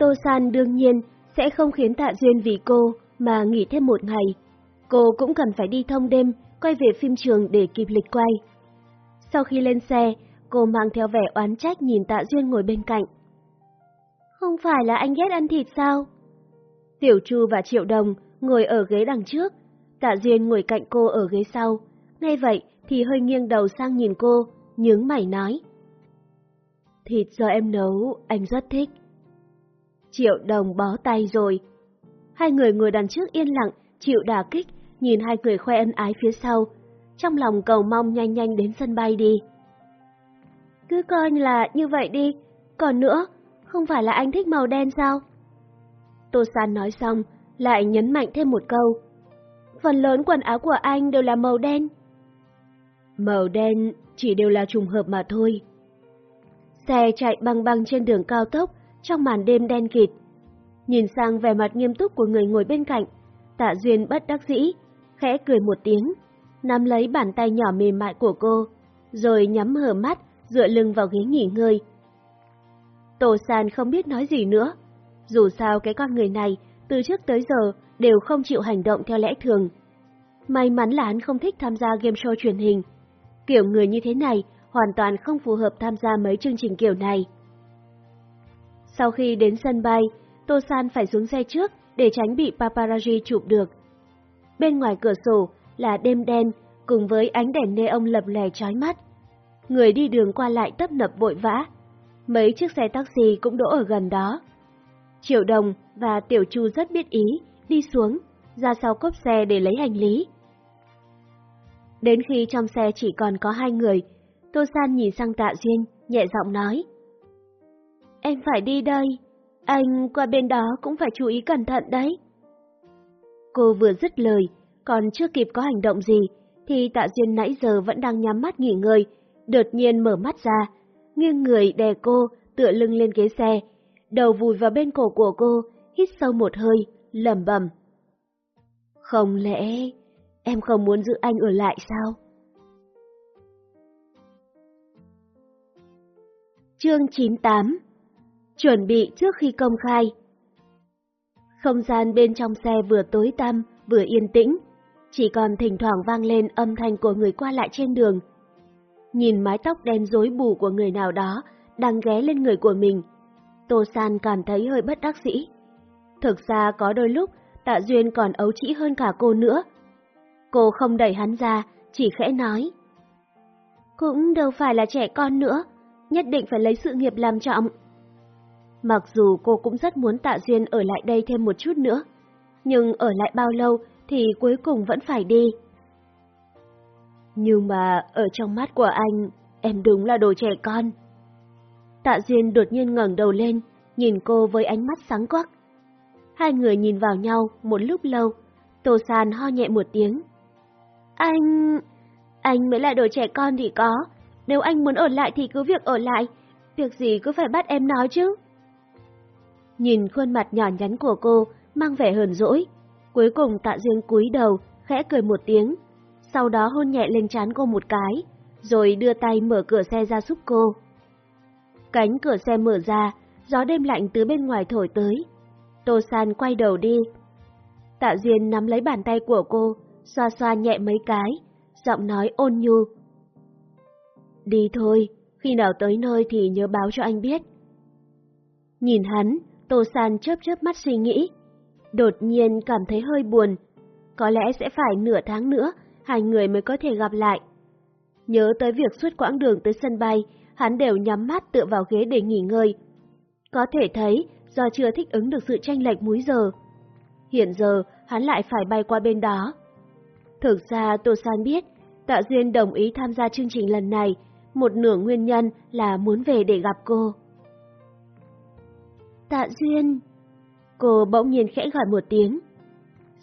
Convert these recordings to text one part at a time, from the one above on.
Tô San đương nhiên sẽ không khiến Tạ Duyên vì cô mà nghỉ thêm một ngày. Cô cũng cần phải đi thông đêm, quay về phim trường để kịp lịch quay. Sau khi lên xe, cô mang theo vẻ oán trách nhìn Tạ Duyên ngồi bên cạnh. Không phải là anh ghét ăn thịt sao? Tiểu Chu và Triệu Đồng ngồi ở ghế đằng trước, Tạ Duyên ngồi cạnh cô ở ghế sau. Ngay vậy thì hơi nghiêng đầu sang nhìn cô, nhướng mày nói. Thịt do em nấu, anh rất thích. Triệu Đồng bó tay rồi. Hai người ngồi đằng trước yên lặng, chịu đả kích, nhìn hai người khoe ân ái phía sau. Trong lòng cầu mong nhanh nhanh đến sân bay đi. Cứ coi là như vậy đi. Còn nữa, không phải là anh thích màu đen sao? Tô San nói xong, lại nhấn mạnh thêm một câu. Phần lớn quần áo của anh đều là màu đen. Màu đen chỉ đều là trùng hợp mà thôi. Xe chạy băng băng trên đường cao tốc, trong màn đêm đen kịt. Nhìn sang vẻ mặt nghiêm túc của người ngồi bên cạnh, tạ duyên bất đắc dĩ, khẽ cười một tiếng, nắm lấy bàn tay nhỏ mềm mại của cô, rồi nhắm hờ mắt, dựa lưng vào ghế nghỉ ngơi. Tô San không biết nói gì nữa, dù sao cái con người này từ trước tới giờ đều không chịu hành động theo lẽ thường. May mắn là hắn không thích tham gia game show truyền hình. Kiểu người như thế này hoàn toàn không phù hợp tham gia mấy chương trình kiểu này. Sau khi đến sân bay, Tô San phải xuống xe trước để tránh bị paparazzi chụp được. Bên ngoài cửa sổ là đêm đen cùng với ánh đèn neon lập lè chói mắt. Người đi đường qua lại tấp nập vội vã. Mấy chiếc xe taxi cũng đỗ ở gần đó. Triệu Đồng và Tiểu Chu rất biết ý, đi xuống, ra sau cốp xe để lấy hành lý. Đến khi trong xe chỉ còn có hai người, Tô San nhìn sang Tạ Duyên, nhẹ giọng nói. Em phải đi đây, anh qua bên đó cũng phải chú ý cẩn thận đấy. Cô vừa dứt lời, còn chưa kịp có hành động gì, thì Tạ Duyên nãy giờ vẫn đang nhắm mắt nghỉ ngơi, đột nhiên mở mắt ra, nghiêng người đè cô, tựa lưng lên ghế xe, đầu vùi vào bên cổ của cô, hít sâu một hơi, lẩm bẩm. Không lẽ em không muốn giữ anh ở lại sao? Chương 98 Chuẩn bị trước khi công khai Không gian bên trong xe vừa tối tăm, vừa yên tĩnh, chỉ còn thỉnh thoảng vang lên âm thanh của người qua lại trên đường. Nhìn mái tóc đen rối bù của người nào đó đang ghé lên người của mình, Tô San cảm thấy hơi bất đắc dĩ. Thực ra có đôi lúc Tạ Duyên còn ấu trĩ hơn cả cô nữa. Cô không đẩy hắn ra, chỉ khẽ nói. Cũng đâu phải là trẻ con nữa, nhất định phải lấy sự nghiệp làm trọng. Mặc dù cô cũng rất muốn Tạ Duyên ở lại đây thêm một chút nữa, nhưng ở lại bao lâu thì cuối cùng vẫn phải đi. Nhưng mà ở trong mắt của anh, em đúng là đồ trẻ con. Tạ Duyên đột nhiên ngẩng đầu lên, nhìn cô với ánh mắt sáng quắc. Hai người nhìn vào nhau một lúc lâu, Tô San ho nhẹ một tiếng. Anh... anh mới là đồ trẻ con thì có, nếu anh muốn ở lại thì cứ việc ở lại, việc gì cứ phải bắt em nói chứ. Nhìn khuôn mặt nhỏ nhắn của cô, mang vẻ hờn dỗi, cuối cùng tạ duyên cúi đầu, khẽ cười một tiếng, sau đó hôn nhẹ lên trán cô một cái, rồi đưa tay mở cửa xe ra giúp cô. Cánh cửa xe mở ra, gió đêm lạnh từ bên ngoài thổi tới. Tô San quay đầu đi. Tạ Duyên nắm lấy bàn tay của cô, xoa xoa nhẹ mấy cái, giọng nói ôn nhu. Đi thôi, khi nào tới nơi thì nhớ báo cho anh biết. Nhìn hắn, Tô San chớp chớp mắt suy nghĩ. Đột nhiên cảm thấy hơi buồn. Có lẽ sẽ phải nửa tháng nữa, hai người mới có thể gặp lại. Nhớ tới việc suốt quãng đường tới sân bay, hắn đều nhắm mắt tựa vào ghế để nghỉ ngơi. Có thể thấy do chưa thích ứng được sự tranh lệch múi giờ. Hiện giờ, hắn lại phải bay qua bên đó. Thực ra Tô San biết, Tạ Duyên đồng ý tham gia chương trình lần này, một nửa nguyên nhân là muốn về để gặp cô. Tạ Duyên... Cô bỗng nhiên khẽ gọi một tiếng.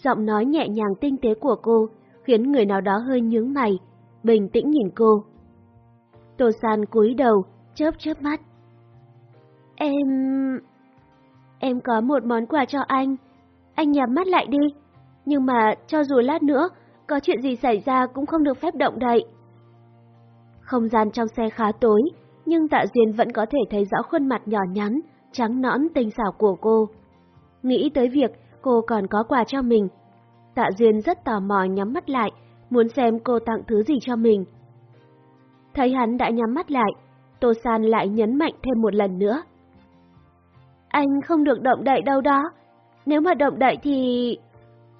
Giọng nói nhẹ nhàng tinh tế của cô khiến người nào đó hơi nhướng mày, bình tĩnh nhìn cô. Tô San cúi đầu, chớp chớp mắt. Em... Em có một món quà cho anh. Anh nhắm mắt lại đi. Nhưng mà cho dù lát nữa, có chuyện gì xảy ra cũng không được phép động đậy. Không gian trong xe khá tối, nhưng Tạ Duyên vẫn có thể thấy rõ khuôn mặt nhỏ nhắn, trắng nõn tinh xảo của cô. Nghĩ tới việc cô còn có quà cho mình. Tạ Duyên rất tò mò nhắm mắt lại, muốn xem cô tặng thứ gì cho mình. Thấy hắn đã nhắm mắt lại, Tô San lại nhấn mạnh thêm một lần nữa. Anh không được động đậy đâu đó. Nếu mà động đậy thì...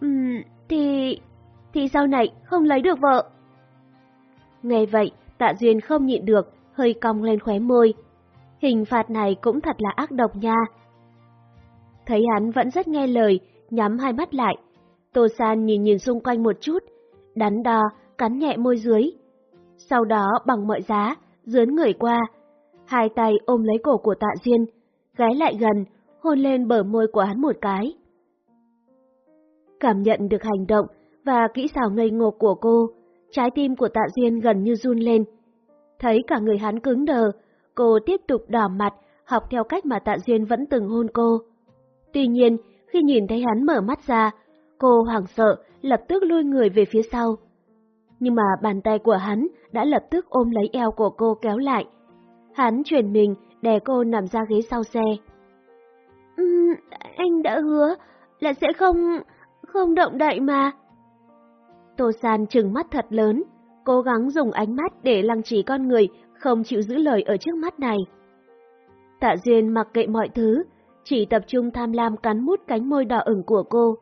Ừm, thì... Thì sau này không lấy được vợ. Nghe vậy, Tạ Duyên không nhịn được, hơi cong lên khóe môi. Hình phạt này cũng thật là ác độc nha. Thấy hắn vẫn rất nghe lời, nhắm hai mắt lại. Tô San nhìn nhìn xung quanh một chút, đắn đo, cắn nhẹ môi dưới. Sau đó bằng mọi giá, dướn người qua, hai tay ôm lấy cổ của Tạ Diên, ghé lại gần, hôn lên bờ môi của hắn một cái. Cảm nhận được hành động và kỹ xảo ngây ngô của cô, trái tim của Tạ Diên gần như run lên. Thấy cả người hắn cứng đờ, cô tiếp tục đỏ mặt, học theo cách mà Tạ Duyên vẫn từng hôn cô. Tuy nhiên, khi nhìn thấy hắn mở mắt ra, cô hoảng sợ, lập tức lui người về phía sau. Nhưng mà bàn tay của hắn đã lập tức ôm lấy eo của cô kéo lại. Hắn chuyển mình, đè cô nằm ra ghế sau xe. Uhm, anh đã hứa là sẽ không... không động đậy mà. Tô San trừng mắt thật lớn, cố gắng dùng ánh mắt để lăng trì con người không chịu giữ lời ở trước mắt này. Tạ Duyên mặc kệ mọi thứ, chỉ tập trung tham lam cắn mút cánh môi đỏ ửng của cô,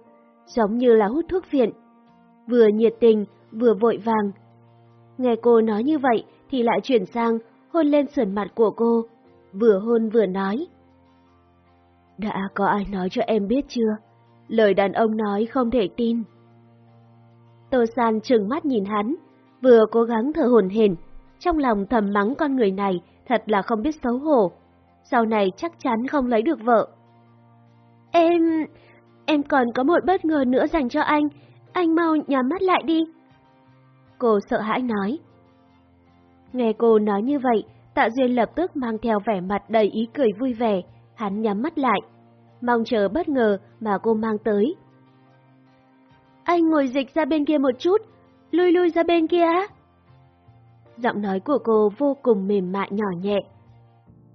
giống như là hút thuốc viện. Vừa nhiệt tình, vừa vội vàng. Nghe cô nói như vậy thì lại chuyển sang hôn lên sườn mặt của cô, vừa hôn vừa nói. Đã có ai nói cho em biết chưa? Lời đàn ông nói không thể tin. Tô San trừng mắt nhìn hắn, vừa cố gắng thở hổn hển, trong lòng thầm mắng con người này thật là không biết xấu hổ. Sau này chắc chắn không lấy được vợ. Em... em còn có một bất ngờ nữa dành cho anh, anh mau nhắm mắt lại đi. Cô sợ hãi nói. Nghe cô nói như vậy, Tạ Duyên lập tức mang theo vẻ mặt đầy ý cười vui vẻ, hắn nhắm mắt lại, mong chờ bất ngờ mà cô mang tới. Anh ngồi dịch ra bên kia một chút, lui lui ra bên kia. á Giọng nói của cô vô cùng mềm mại nhỏ nhẹ.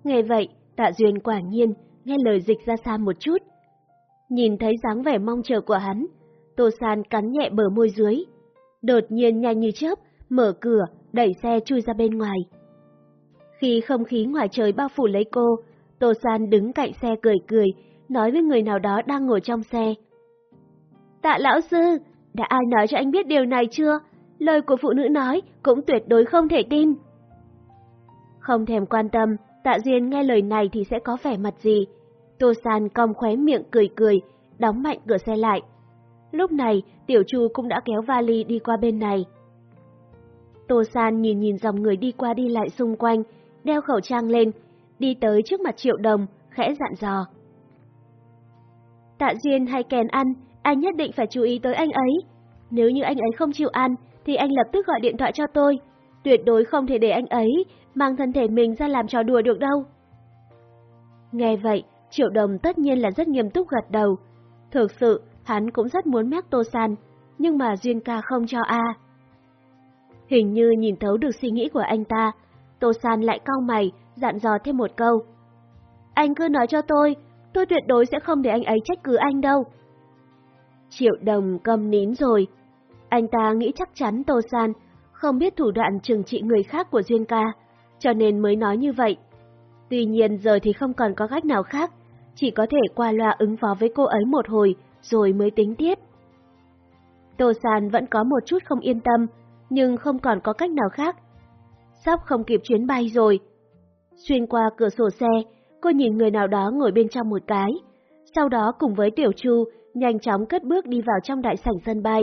Nghe vậy, Tạ Duyên quả nhiên nghe lời dịch ra xa một chút. Nhìn thấy dáng vẻ mong chờ của hắn, Tô San cắn nhẹ bờ môi dưới. Đột nhiên nhanh như chớp, mở cửa, đẩy xe chui ra bên ngoài. Khi không khí ngoài trời bao phủ lấy cô, Tô San đứng cạnh xe cười cười, nói với người nào đó đang ngồi trong xe. Tạ lão sư, đã ai nói cho anh biết điều này chưa? Lời của phụ nữ nói cũng tuyệt đối không thể tin. Không thèm quan tâm, Tạ Duyên nghe lời này thì sẽ có vẻ mặt gì. Tô San cong khóe miệng cười cười, đóng mạnh cửa xe lại. Lúc này, Tiểu Chu cũng đã kéo vali đi qua bên này. Tô San nhìn nhìn dòng người đi qua đi lại xung quanh, đeo khẩu trang lên, đi tới trước mặt Triệu Đồng, khẽ dặn dò. Tạ Duyên hay kèn ăn, anh nhất định phải chú ý tới anh ấy. Nếu như anh ấy không chịu ăn, thì anh lập tức gọi điện thoại cho tôi. Tuyệt đối không thể để anh ấy mang thân thể mình ra làm trò đùa được đâu. Nghe vậy, Triệu Đồng tất nhiên là rất nghiêm túc gật đầu. Thực sự, hắn cũng rất muốn mép Tô San, nhưng mà Duyên ca không cho A. Hình như nhìn thấu được suy nghĩ của anh ta, Tô San lại cau mày, dặn dò thêm một câu. Anh cứ nói cho tôi, tôi tuyệt đối sẽ không để anh ấy trách cứ anh đâu. Triệu đồng cầm nín rồi. Anh ta nghĩ chắc chắn Tô San không biết thủ đoạn trừng trị người khác của Duyên ca, cho nên mới nói như vậy. Tuy nhiên giờ thì không còn có cách nào khác, chỉ có thể qua loa ứng phó với cô ấy một hồi rồi mới tính tiếp. Tô San vẫn có một chút không yên tâm, nhưng không còn có cách nào khác. Sắp không kịp chuyến bay rồi. Xuyên qua cửa sổ xe, cô nhìn người nào đó ngồi bên trong một cái, sau đó cùng với Tiểu Chu nhanh chóng cất bước đi vào trong đại sảnh sân bay.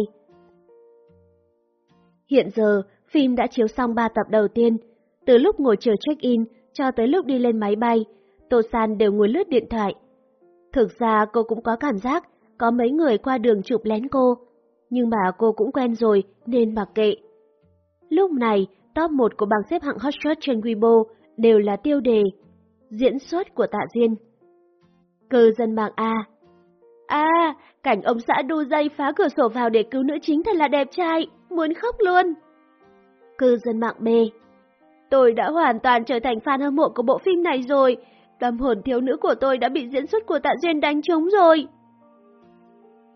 Hiện giờ, phim đã chiếu xong 3 tập đầu tiên, từ lúc ngồi chờ check-in cho tới lúc đi lên máy bay, Tô San đều ngồi lướt điện thoại. Thực ra cô cũng có cảm giác có mấy người qua đường chụp lén cô, nhưng mà cô cũng quen rồi nên mặc kệ. Lúc này, top 1 của bảng xếp hạng hotshot trên Weibo đều là tiêu đề Diễn xuất của Tạ Diên. Cư dân mạng A À, cảnh ông xã đu dây phá cửa sổ vào để cứu nữ chính thật là đẹp trai, muốn khóc luôn. Cư dân mạng B Tôi đã hoàn toàn trở thành fan hâm mộ của bộ phim này rồi, tâm hồn thiếu nữ của tôi đã bị diễn xuất của Tạ Duyên đánh trống rồi.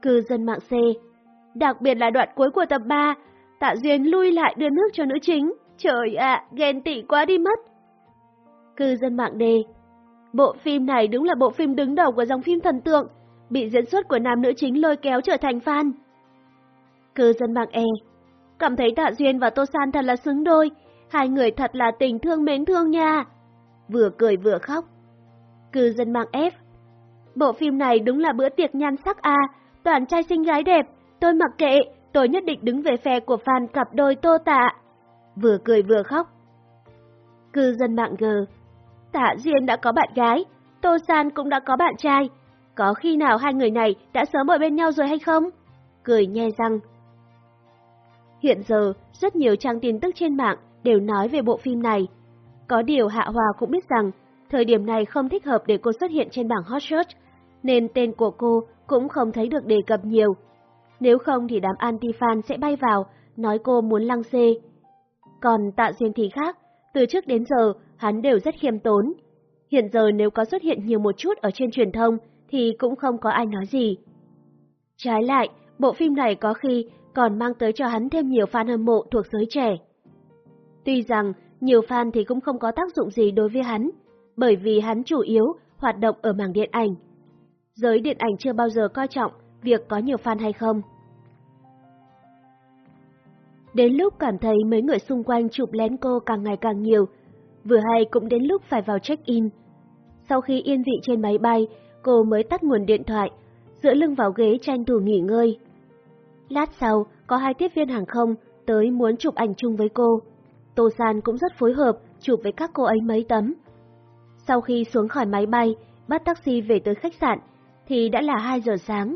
Cư dân mạng C Đặc biệt là đoạn cuối của tập 3, Tạ Duyên lui lại đưa nước cho nữ chính. Trời ạ, ghen tị quá đi mất. Cư dân mạng D Bộ phim này đúng là bộ phim đứng đầu của dòng phim thần tượng, bị diễn xuất của nam nữ chính lôi kéo trở thành fan. Cư dân mạng E Cảm thấy Tạ Duyên và Tô San thật là xứng đôi, hai người thật là tình thương mến thương nha. Vừa cười vừa khóc. Cư dân mạng F Bộ phim này đúng là bữa tiệc nhan sắc A, toàn trai xinh gái đẹp, tôi mặc kệ, tôi nhất định đứng về phe của fan cặp đôi Tô Tạ. Vừa cười vừa khóc. Cư dân mạng G Tạ Duyên đã có bạn gái, Tô San cũng đã có bạn trai. Có khi nào hai người này đã sớm ở bên nhau rồi hay không? Cười nhe răng. Hiện giờ, rất nhiều trang tin tức trên mạng đều nói về bộ phim này. Có điều Hạ Hòa cũng biết rằng, thời điểm này không thích hợp để cô xuất hiện trên bảng hot search, nên tên của cô cũng không thấy được đề cập nhiều. Nếu không thì đám anti-fan sẽ bay vào, nói cô muốn lăng xê. Còn Tạ Duyên thì khác, từ trước đến giờ hắn đều rất khiêm tốn. Hiện giờ nếu có xuất hiện nhiều một chút ở trên truyền thông thì cũng không có ai nói gì. Trái lại, bộ phim này có khi còn mang tới cho hắn thêm nhiều fan hâm mộ thuộc giới trẻ. Tuy rằng nhiều fan thì cũng không có tác dụng gì đối với hắn, bởi vì hắn chủ yếu hoạt động ở mảng điện ảnh. Giới điện ảnh chưa bao giờ coi trọng việc có nhiều fan hay không. Đến lúc cảm thấy mấy người xung quanh chụp lén cô càng ngày càng nhiều, vừa hay cũng đến lúc phải vào check-in. Sau khi yên vị trên máy bay, cô mới tắt nguồn điện thoại, dựa lưng vào ghế tranh thủ nghỉ ngơi. Lát sau, có hai tiếp viên hàng không tới muốn chụp ảnh chung với cô. Tô San cũng rất phối hợp, chụp với các cô ấy mấy tấm. Sau khi xuống khỏi máy bay, bắt taxi về tới khách sạn, thì đã là 2 giờ sáng.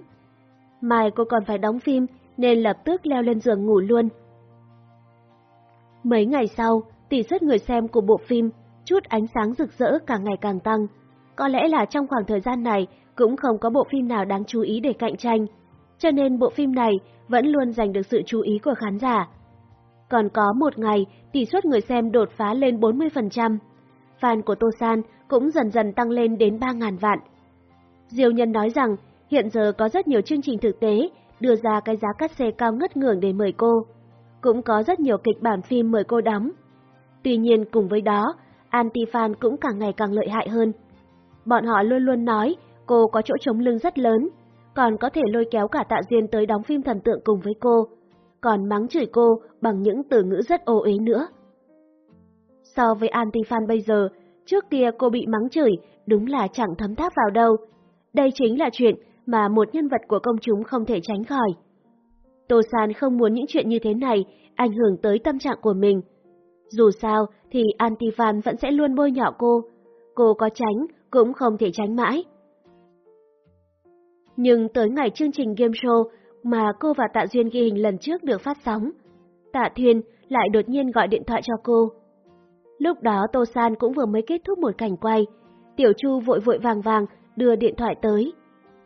Mai cô còn phải đóng phim, nên lập tức leo lên giường ngủ luôn. Mấy ngày sau, tỷ suất người xem của bộ phim chút ánh sáng rực rỡ càng ngày càng tăng. Có lẽ là trong khoảng thời gian này cũng không có bộ phim nào đáng chú ý để cạnh tranh, cho nên bộ phim này vẫn luôn giành được sự chú ý của khán giả. Còn có một ngày, tỷ suất người xem đột phá lên 40%. Fan của Tô San cũng dần dần tăng lên đến 3.000 vạn. Diêu Nhân nói rằng hiện giờ có rất nhiều chương trình thực tế đưa ra cái giá cắt xe cao ngất ngưỡng để mời cô. Cũng có rất nhiều kịch bản phim mời cô đóng. Tuy nhiên cùng với đó, anti-fan cũng càng ngày càng lợi hại hơn. Bọn họ luôn luôn nói cô có chỗ chống lưng rất lớn, còn có thể lôi kéo cả Tạ Diên tới đóng phim thần tượng cùng với cô, còn mắng chửi cô bằng những từ ngữ rất ô uế nữa. So với anti-fan bây giờ, trước kia cô bị mắng chửi đúng là chẳng thấm tháp vào đâu. Đây chính là chuyện mà một nhân vật của công chúng không thể tránh khỏi. Tô San không muốn những chuyện như thế này ảnh hưởng tới tâm trạng của mình. Dù sao thì anti-fan vẫn sẽ luôn bôi nhọ cô. Cô có tránh cũng không thể tránh mãi. Nhưng tới ngày chương trình game show mà cô và Tạ Duyên ghi hình lần trước được phát sóng, Tạ Thuyên lại đột nhiên gọi điện thoại cho cô. Lúc đó Tô San cũng vừa mới kết thúc một cảnh quay, Tiểu Chu vội vội vàng vàng đưa điện thoại tới.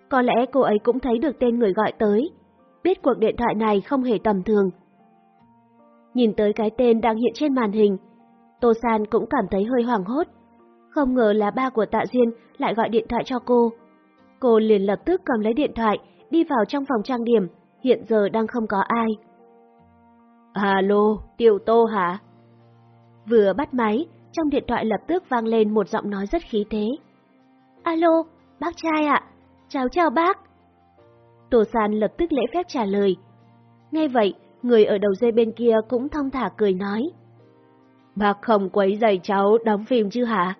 Có lẽ cô ấy cũng thấy được tên người gọi tới, biết cuộc điện thoại này không hề tầm thường. Nhìn tới cái tên đang hiện trên màn hình, Tô San cũng cảm thấy hơi hoảng hốt. Không ngờ là ba của Tạ Duyên lại gọi điện thoại cho cô. Cô liền lập tức cầm lấy điện thoại, đi vào trong phòng trang điểm, hiện giờ đang không có ai. Alo, Tiểu Tô hả? Vừa bắt máy, trong điện thoại lập tức vang lên một giọng nói rất khí thế. Alo, bác trai ạ, cháu chào bác. Tô San lập tức lễ phép trả lời. Nghe vậy, người ở đầu dây bên kia cũng thông thả cười nói. Bác không quấy giày cháu đóng phim chứ hả?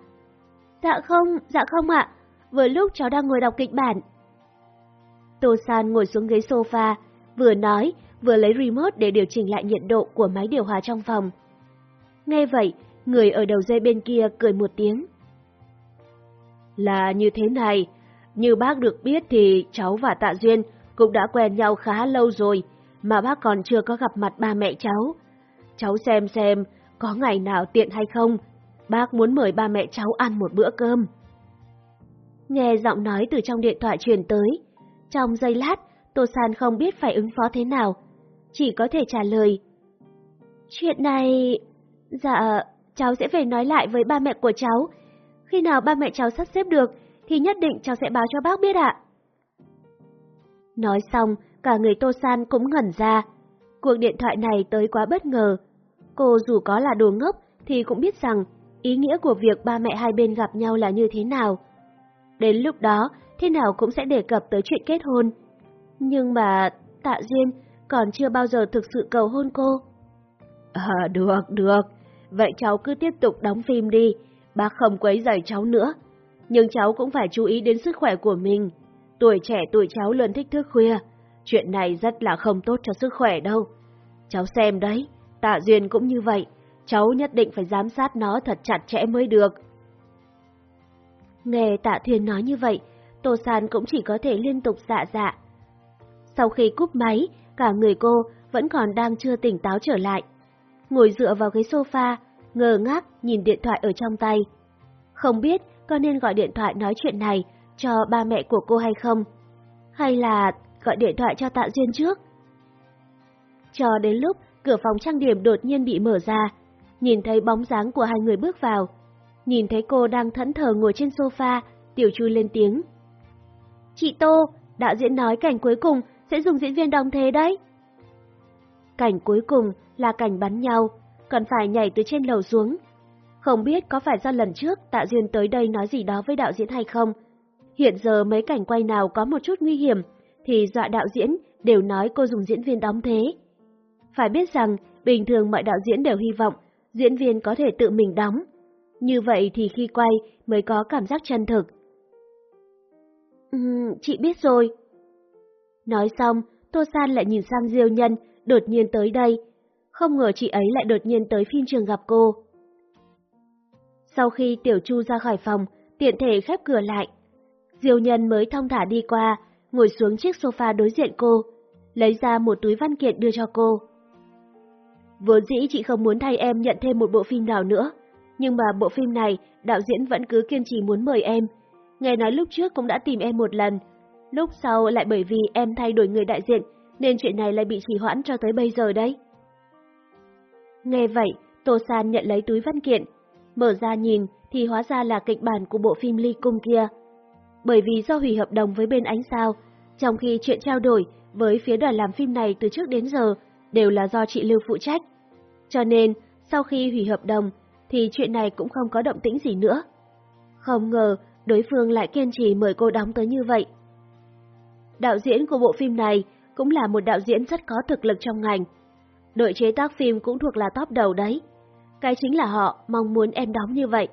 Dạ không, dạ không ạ, vừa lúc cháu đang ngồi đọc kịch bản. Tô San ngồi xuống ghế sofa, vừa nói, vừa lấy remote để điều chỉnh lại nhiệt độ của máy điều hòa trong phòng. Nghe vậy, người ở đầu dây bên kia cười một tiếng. Là như thế này, như bác được biết thì cháu và Tạ Duyên cũng đã quen nhau khá lâu rồi, mà bác còn chưa có gặp mặt ba mẹ cháu. Cháu xem xem có ngày nào tiện hay không, bác muốn mời ba mẹ cháu ăn một bữa cơm. Nghe giọng nói từ trong điện thoại truyền tới, trong giây lát, Tô San không biết phải ứng phó thế nào, chỉ có thể trả lời. Chuyện này... Dạ, cháu sẽ về nói lại với ba mẹ của cháu. Khi nào ba mẹ cháu sắp xếp được, thì nhất định cháu sẽ báo cho bác biết ạ. Nói xong, cả người Tô San cũng ngẩn ra. Cuộc điện thoại này tới quá bất ngờ. Cô dù có là đồ ngốc thì cũng biết rằng ý nghĩa của việc ba mẹ hai bên gặp nhau là như thế nào. Đến lúc đó, thế nào cũng sẽ đề cập tới chuyện kết hôn. Nhưng mà Tạ Duyên còn chưa bao giờ thực sự cầu hôn cô. À, được, được. Vậy cháu cứ tiếp tục đóng phim đi. Bác không quấy rầy cháu nữa. Nhưng cháu cũng phải chú ý đến sức khỏe của mình. Tuổi trẻ tuổi cháu luôn thích thức khuya. Chuyện này rất là không tốt cho sức khỏe đâu. Cháu xem đấy, Tạ Duyên cũng như vậy. Cháu nhất định phải giám sát nó thật chặt chẽ mới được. Nghe Tạ Thuyền nói như vậy, Tô San cũng chỉ có thể liên tục dạ dạ. Sau khi cúp máy, cả người cô vẫn còn đang chưa tỉnh táo trở lại. Ngồi dựa vào ghế sofa, ngờ ngác nhìn điện thoại ở trong tay. Không biết có nên gọi điện thoại nói chuyện này cho ba mẹ của cô hay không? Hay là gọi điện thoại cho Tạ Duyên trước? Cho đến lúc cửa phòng trang điểm đột nhiên bị mở ra, nhìn thấy bóng dáng của hai người bước vào. Nhìn thấy cô đang thẫn thờ ngồi trên sofa, Tiểu Chu lên tiếng. Chị Tô, đạo diễn nói cảnh cuối cùng sẽ dùng diễn viên đóng thế đấy. Cảnh cuối cùng là cảnh bắn nhau, còn phải nhảy từ trên lầu xuống. Không biết có phải do lần trước Tạ Duyên tới đây nói gì đó với đạo diễn hay không. Hiện giờ mấy cảnh quay nào có một chút nguy hiểm, thì dọa đạo diễn đều nói cô dùng diễn viên đóng thế. Phải biết rằng, bình thường mọi đạo diễn đều hy vọng diễn viên có thể tự mình đóng. Như vậy thì khi quay mới có cảm giác chân thực. Uhm, chị biết rồi. Nói xong, Tô San lại nhìn sang Diêu Nhân, đột nhiên tới đây. Không ngờ chị ấy lại đột nhiên tới phim trường gặp cô. Sau khi Tiểu Chu ra khỏi phòng, tiện thể khép cửa lại. Diêu Nhân mới thông thả đi qua, ngồi xuống chiếc sofa đối diện cô, lấy ra một túi văn kiện đưa cho cô. Vốn dĩ chị không muốn thay em nhận thêm một bộ phim nào nữa, nhưng mà bộ phim này đạo diễn vẫn cứ kiên trì muốn mời em. Nghe nói lúc trước cũng đã tìm em một lần, lúc sau lại bởi vì em thay đổi người đại diện nên chuyện này lại bị trì hoãn cho tới bây giờ đấy. Nghe vậy, Tô San nhận lấy túi văn kiện, mở ra nhìn thì hóa ra là kịch bản của bộ phim Ly Cung kia. Bởi vì do hủy hợp đồng với bên ánh sao, trong khi chuyện trao đổi với phía đoàn làm phim này từ trước đến giờ đều là do chị Lưu phụ trách. Cho nên, sau khi hủy hợp đồng, thì chuyện này cũng không có động tĩnh gì nữa. Không ngờ, đối phương lại kiên trì mời cô đóng tới như vậy. Đạo diễn của bộ phim này cũng là một đạo diễn rất có thực lực trong ngành. Đội chế tác phim cũng thuộc là top đầu đấy. Cái chính là họ mong muốn em đóng như vậy.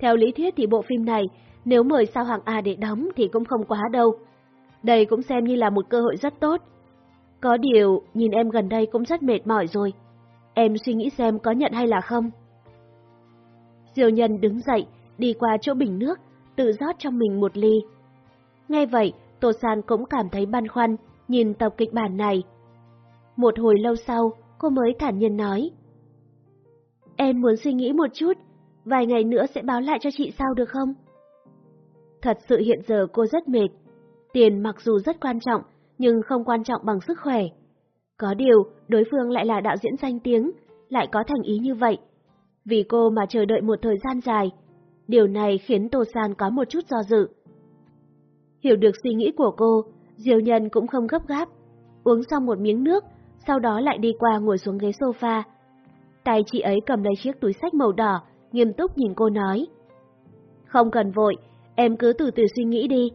Theo lý thuyết thì bộ phim này, nếu mời sao hạng A để đóng thì cũng không quá đâu. Đây cũng xem như là một cơ hội rất tốt. Có điều, nhìn em gần đây cũng rất mệt mỏi rồi. Em suy nghĩ xem có nhận hay là không? Diều nhân đứng dậy, đi qua chỗ bình nước, tự rót cho mình một ly. Nghe vậy, Tô San cũng cảm thấy băn khoăn, nhìn tập kịch bản này. Một hồi lâu sau, cô mới thản nhiên nói. Em muốn suy nghĩ một chút, vài ngày nữa sẽ báo lại cho chị sao được không? Thật sự hiện giờ cô rất mệt. Tiền mặc dù rất quan trọng, nhưng không quan trọng bằng sức khỏe. Có điều, đối phương lại là đạo diễn danh tiếng, lại có thành ý như vậy. Vì cô mà chờ đợi một thời gian dài, điều này khiến Tô San có một chút do dự. Hiểu được suy nghĩ của cô, Diêu Nhân cũng không gấp gáp, uống xong một miếng nước, sau đó lại đi qua ngồi xuống ghế sofa. Tay chị ấy cầm lấy chiếc túi sách màu đỏ, nghiêm túc nhìn cô nói. Không cần vội, em cứ từ từ suy nghĩ đi.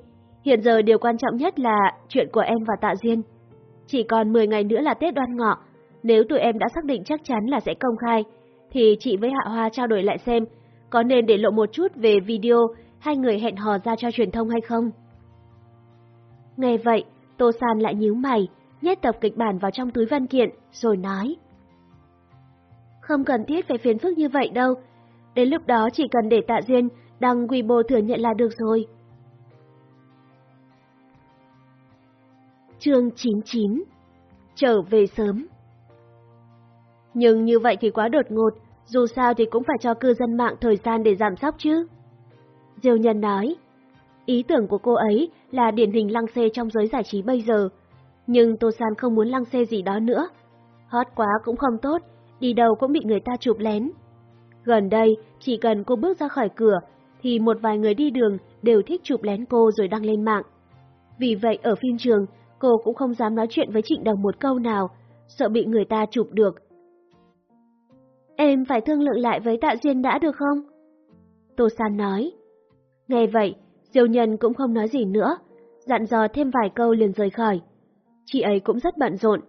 Hiện giờ điều quan trọng nhất là chuyện của em và Tạ Diên. Chỉ còn 10 ngày nữa là Tết đoan ngọ, nếu tụi em đã xác định chắc chắn là sẽ công khai, thì chị với Hạ Hoa trao đổi lại xem có nên để lộ một chút về video hai người hẹn hò ra cho truyền thông hay không. Nghe vậy, Tô San lại nhíu mày, nhét tập kịch bản vào trong túi văn kiện, rồi nói. Không cần thiết phải phiền phức như vậy đâu, đến lúc đó chỉ cần để Tạ Duyên đăng Weibo thừa nhận là được rồi. Chương 99 Trở về sớm nhưng như vậy thì quá đột ngột, dù sao thì cũng phải cho cư dân mạng thời gian để giảm sóc chứ. Diêu Nhân nói, ý tưởng của cô ấy là điển hình lăng xê trong giới giải trí bây giờ, nhưng Tô San không muốn lăng xê gì đó nữa. Hot quá cũng không tốt, đi đâu cũng bị người ta chụp lén. Gần đây, chỉ cần cô bước ra khỏi cửa, thì một vài người đi đường đều thích chụp lén cô rồi đăng lên mạng. Vì vậy ở phim trường, cô cũng không dám nói chuyện với Trịnh Đồng một câu nào, sợ bị người ta chụp được. Em phải thương lượng lại với Tạ Duyên đã được không? Tô San nói. Nghe vậy, Diêu Nhân cũng không nói gì nữa, dặn dò thêm vài câu liền rời khỏi. Chị ấy cũng rất bận rộn.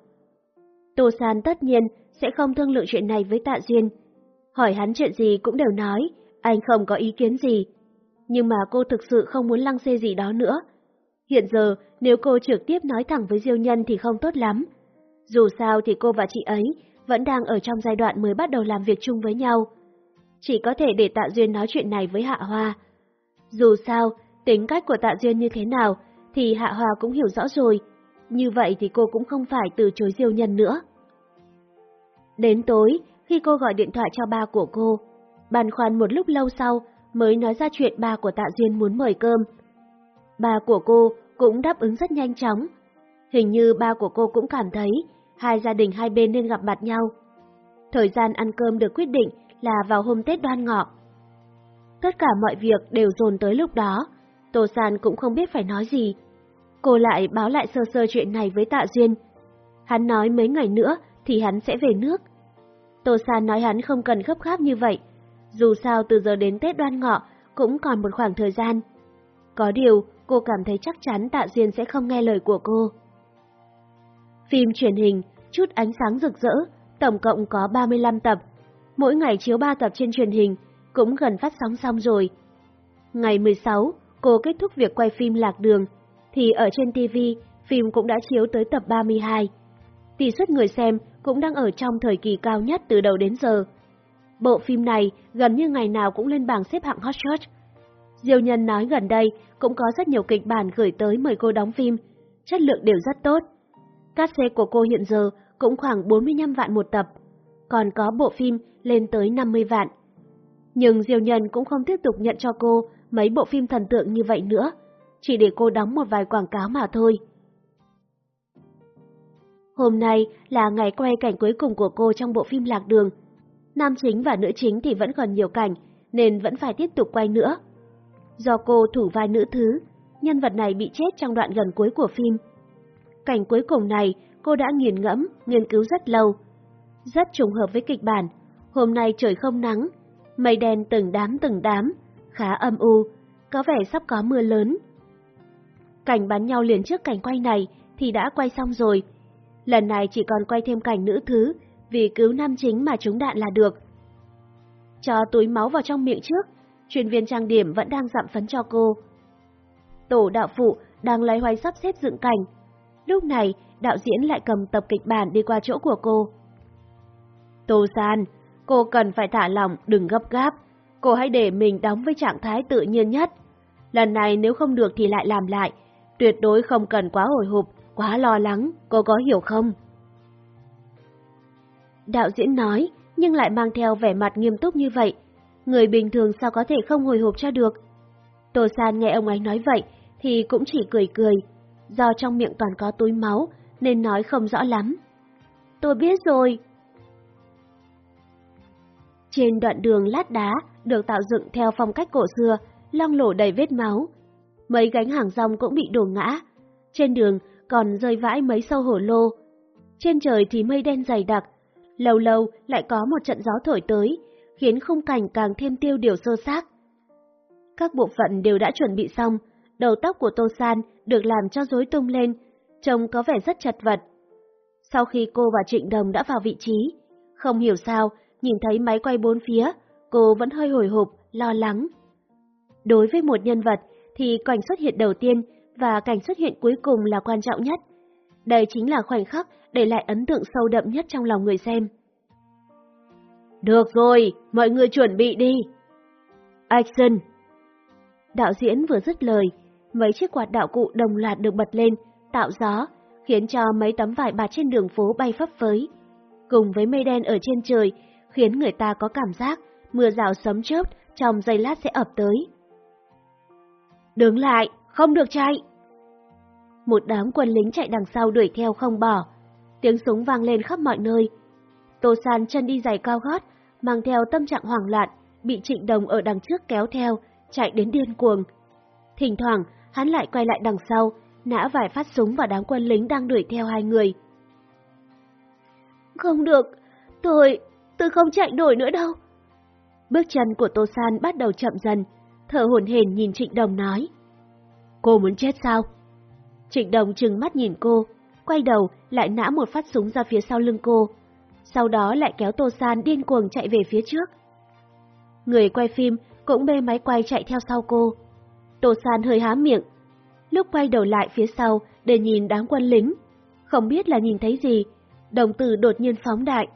Tô San tất nhiên sẽ không thương lượng chuyện này với Tạ Duyên. Hỏi hắn chuyện gì cũng đều nói, anh không có ý kiến gì. Nhưng mà cô thực sự không muốn lăng xê gì đó nữa. Hiện giờ, nếu cô trực tiếp nói thẳng với Diêu Nhân thì không tốt lắm. Dù sao thì cô và chị ấy vẫn đang ở trong giai đoạn mới bắt đầu làm việc chung với nhau. Chỉ có thể để Tạ Duyên nói chuyện này với Hạ Hoa. Dù sao, tính cách của Tạ Duyên như thế nào thì Hạ Hoa cũng hiểu rõ rồi. Như vậy thì cô cũng không phải từ chối Diêu Nhân nữa. Đến tối, khi cô gọi điện thoại cho ba của cô, bàn khoan một lúc lâu sau mới nói ra chuyện ba của Tạ Duyên muốn mời cơm. Ba của cô cũng đáp ứng rất nhanh chóng. Hình như ba của cô cũng cảm thấy hai gia đình hai bên nên gặp mặt nhau. Thời gian ăn cơm được quyết định là vào hôm Tết đoan ngọ. Tất cả mọi việc đều dồn tới lúc đó, Tô San cũng không biết phải nói gì. Cô lại báo lại sơ sơ chuyện này với Tạ Duyên. Hắn nói mấy ngày nữa thì hắn sẽ về nước. Tô San nói hắn không cần gấp gáp như vậy, dù sao từ giờ đến Tết đoan ngọ cũng còn một khoảng thời gian. Có điều, cô cảm thấy chắc chắn Tạ Duyên sẽ không nghe lời của cô. Phim truyền hình, chút ánh sáng rực rỡ, tổng cộng có 35 tập. Mỗi ngày chiếu 3 tập trên truyền hình, cũng gần phát sóng xong rồi. Ngày 16, cô kết thúc việc quay phim Lạc Đường, thì ở trên TV, phim cũng đã chiếu tới tập 32. Tỷ suất người xem cũng đang ở trong thời kỳ cao nhất từ đầu đến giờ. Bộ phim này gần như ngày nào cũng lên bảng xếp hạng hot search. Diêu Nhân nói gần đây cũng có rất nhiều kịch bản gửi tới mời cô đóng phim, chất lượng đều rất tốt. Cát xe của cô hiện giờ cũng khoảng 45 vạn một tập, còn có bộ phim lên tới 50 vạn. Nhưng Diêu Nhân cũng không tiếp tục nhận cho cô mấy bộ phim thần tượng như vậy nữa, chỉ để cô đóng một vài quảng cáo mà thôi. Hôm nay là ngày quay cảnh cuối cùng của cô trong bộ phim Lạc Đường. Nam chính và nữ chính thì vẫn còn nhiều cảnh, nên vẫn phải tiếp tục quay nữa. Do cô thủ vai nữ thứ, nhân vật này bị chết trong đoạn gần cuối của phim. Cảnh cuối cùng này cô đã nghiền ngẫm, nghiên cứu rất lâu. Rất trùng hợp với kịch bản, hôm nay trời không nắng, mây đen từng đám từng đám, khá âm u, có vẻ sắp có mưa lớn. Cảnh bắn nhau liền trước cảnh quay này thì đã quay xong rồi. Lần này chỉ còn quay thêm cảnh nữ thứ vì cứu nam chính mà trúng đạn là được. Cho túi máu vào trong miệng trước, chuyên viên trang điểm vẫn đang dặm phấn cho cô. Tổ đạo phụ đang lấy hoay sắp xếp dựng cảnh. Lúc này, đạo diễn lại cầm tập kịch bản đi qua chỗ của cô. Tô San, cô cần phải thả lỏng, đừng gấp gáp. Cô hãy để mình đóng với trạng thái tự nhiên nhất. Lần này nếu không được thì lại làm lại. Tuyệt đối không cần quá hồi hộp, quá lo lắng, cô có hiểu không? Đạo diễn nói, nhưng lại mang theo vẻ mặt nghiêm túc như vậy. Người bình thường sao có thể không hồi hộp cho được? Tô San nghe ông ấy nói vậy thì cũng chỉ cười cười. Do trong miệng toàn có túi máu nên nói không rõ lắm. Tôi biết rồi. Trên đoạn đường lát đá được tạo dựng theo phong cách cổ xưa, long lổ đầy vết máu. Mấy gánh hàng rong cũng bị đổ ngã. Trên đường còn rơi vãi mấy sâu hổ lô. Trên trời thì mây đen dày đặc, lâu lâu lại có một trận gió thổi tới, khiến khung cảnh càng thêm tiêu điều sơ xác. Các bộ phận đều đã chuẩn bị xong, đầu tóc của Tô San được làm cho rối tung lên, trông có vẻ rất chật vật. Sau khi cô và Trịnh Đồng đã vào vị trí, không hiểu sao, nhìn thấy máy quay bốn phía, cô vẫn hơi hồi hộp, lo lắng. Đối với một nhân vật thì cảnh xuất hiện đầu tiên và cảnh xuất hiện cuối cùng là quan trọng nhất. Đây chính là khoảnh khắc để lại ấn tượng sâu đậm nhất trong lòng người xem. Được rồi, mọi người chuẩn bị đi. Action! Đạo diễn vừa dứt lời, mấy chiếc quạt đạo cụ đồng loạt được bật lên, tạo gió, khiến cho mấy tấm vải bạt trên đường phố bay phấp phới. Cùng với mây đen ở trên trời, khiến người ta có cảm giác mưa rào sấm chớp trong giây lát sẽ ập tới. Đứng lại, không được chạy! Một đám quân lính chạy đằng sau đuổi theo không bỏ, tiếng súng vang lên khắp mọi nơi. Tô San chân đi giày cao gót, mang theo tâm trạng hoảng loạn, bị trịnh đồng ở đằng trước kéo theo, chạy đến điên cuồng. Thỉnh thoảng, hắn lại quay lại đằng sau, nã vài phát súng vào đám quân lính đang đuổi theo hai người. Không được, tôi, tôi không chạy nổi nữa đâu. Bước chân của Tô San bắt đầu chậm dần, thở hổn hển nhìn Trịnh Đồng nói. Cô muốn chết sao? Trịnh Đồng trừng mắt nhìn cô, quay đầu lại nã một phát súng ra phía sau lưng cô, sau đó lại kéo Tô San điên cuồng chạy về phía trước. Người quay phim cũng bê máy quay chạy theo sau cô. Tô San hơi há miệng, lúc quay đầu lại phía sau để nhìn đám quân lính. Không biết là nhìn thấy gì, đồng tử đột nhiên phóng đại,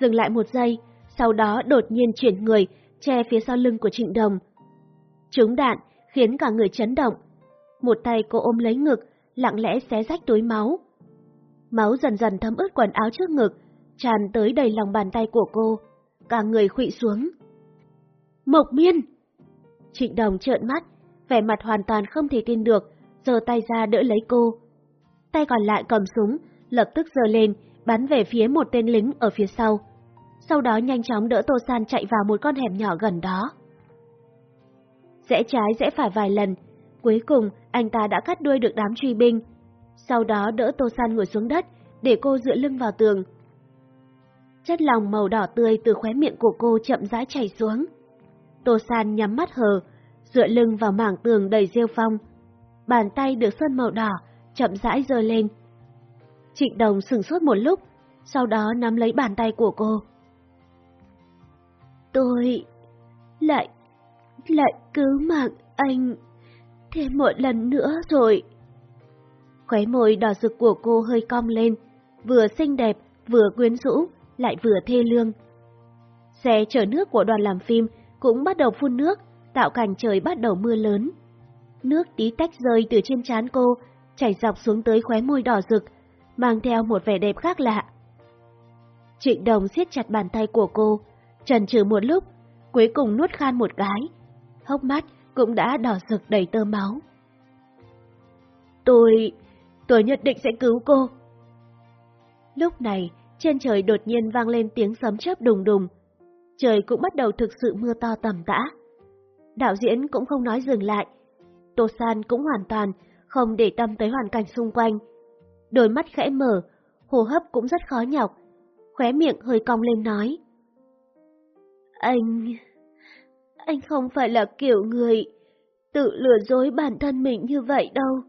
dừng lại một giây, sau đó đột nhiên chuyển người, che phía sau lưng của Trịnh Đồng. Trúng đạn khiến cả người chấn động. Một tay cô ôm lấy ngực, lặng lẽ xé rách túi máu. Máu dần dần thấm ướt quần áo trước ngực, tràn tới đầy lòng bàn tay của cô, cả người khụy xuống. Mộc miên! Trịnh Đồng trợn mắt, vẻ mặt hoàn toàn không thể tin được, giơ tay ra đỡ lấy cô. Tay còn lại cầm súng, lập tức giơ lên, bắn về phía một tên lính ở phía sau. Sau đó nhanh chóng đỡ Tô San chạy vào một con hẻm nhỏ gần đó. Rẽ trái rẽ phải vài lần, cuối cùng anh ta đã cắt đuôi được đám truy binh. Sau đó đỡ Tô San ngồi xuống đất, để cô dựa lưng vào tường. Chất lòng màu đỏ tươi từ khóe miệng của cô chậm rãi chảy xuống. Tô San nhắm mắt hờ, dựa lưng vào mảng tường đầy rêu phong. Bàn tay được sơn màu đỏ, chậm rãi giơ lên. Trịnh Đồng sừng sốt một lúc, sau đó nắm lấy bàn tay của cô. Tôi lại, lại cứu mạng anh thêm một lần nữa rồi. Khóe môi đỏ rực của cô hơi cong lên, vừa xinh đẹp, vừa quyến rũ, lại vừa thê lương. Xe chở nước của đoàn làm phim cũng bắt đầu phun nước, tạo cảnh trời bắt đầu mưa lớn. Nước tí tách rơi từ trên trán cô, chảy dọc xuống tới khóe môi đỏ rực, mang theo một vẻ đẹp khác lạ. Trịnh Đồng siết chặt bàn tay của cô, trần trừ một lúc, cuối cùng nuốt khan một cái. Hốc mắt cũng đã đỏ rực đầy tơ máu. Tôi... tôi nhất định sẽ cứu cô. Lúc này, trên trời đột nhiên vang lên tiếng sấm chớp đùng đùng. Trời cũng bắt đầu thực sự mưa to tầm tã. Đạo diễn cũng không nói dừng lại. Tô San cũng hoàn toàn không để tâm tới hoàn cảnh xung quanh. Đôi mắt khẽ mở, hô hấp cũng rất khó nhọc. Khóe miệng hơi cong lên nói. Anh... Anh không phải là kiểu người tự lừa dối bản thân mình như vậy đâu.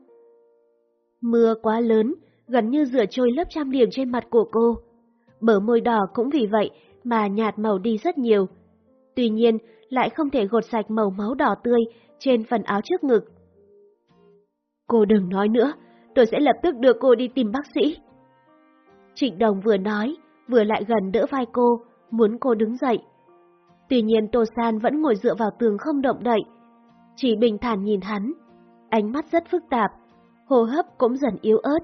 Mưa quá lớn, gần như rửa trôi lớp trang điểm trên mặt của cô. Bờ môi đỏ cũng vì vậy mà nhạt màu đi rất nhiều. Tuy nhiên, lại không thể gột sạch màu máu đỏ tươi trên phần áo trước ngực. Cô đừng nói nữa, tôi sẽ lập tức đưa cô đi tìm bác sĩ. Trịnh Đồng vừa nói, vừa lại gần đỡ vai cô, muốn cô đứng dậy. Tuy nhiên Tô San vẫn ngồi dựa vào tường không động đậy, chỉ bình thản nhìn hắn, ánh mắt rất phức tạp, hô hấp cũng dần yếu ớt.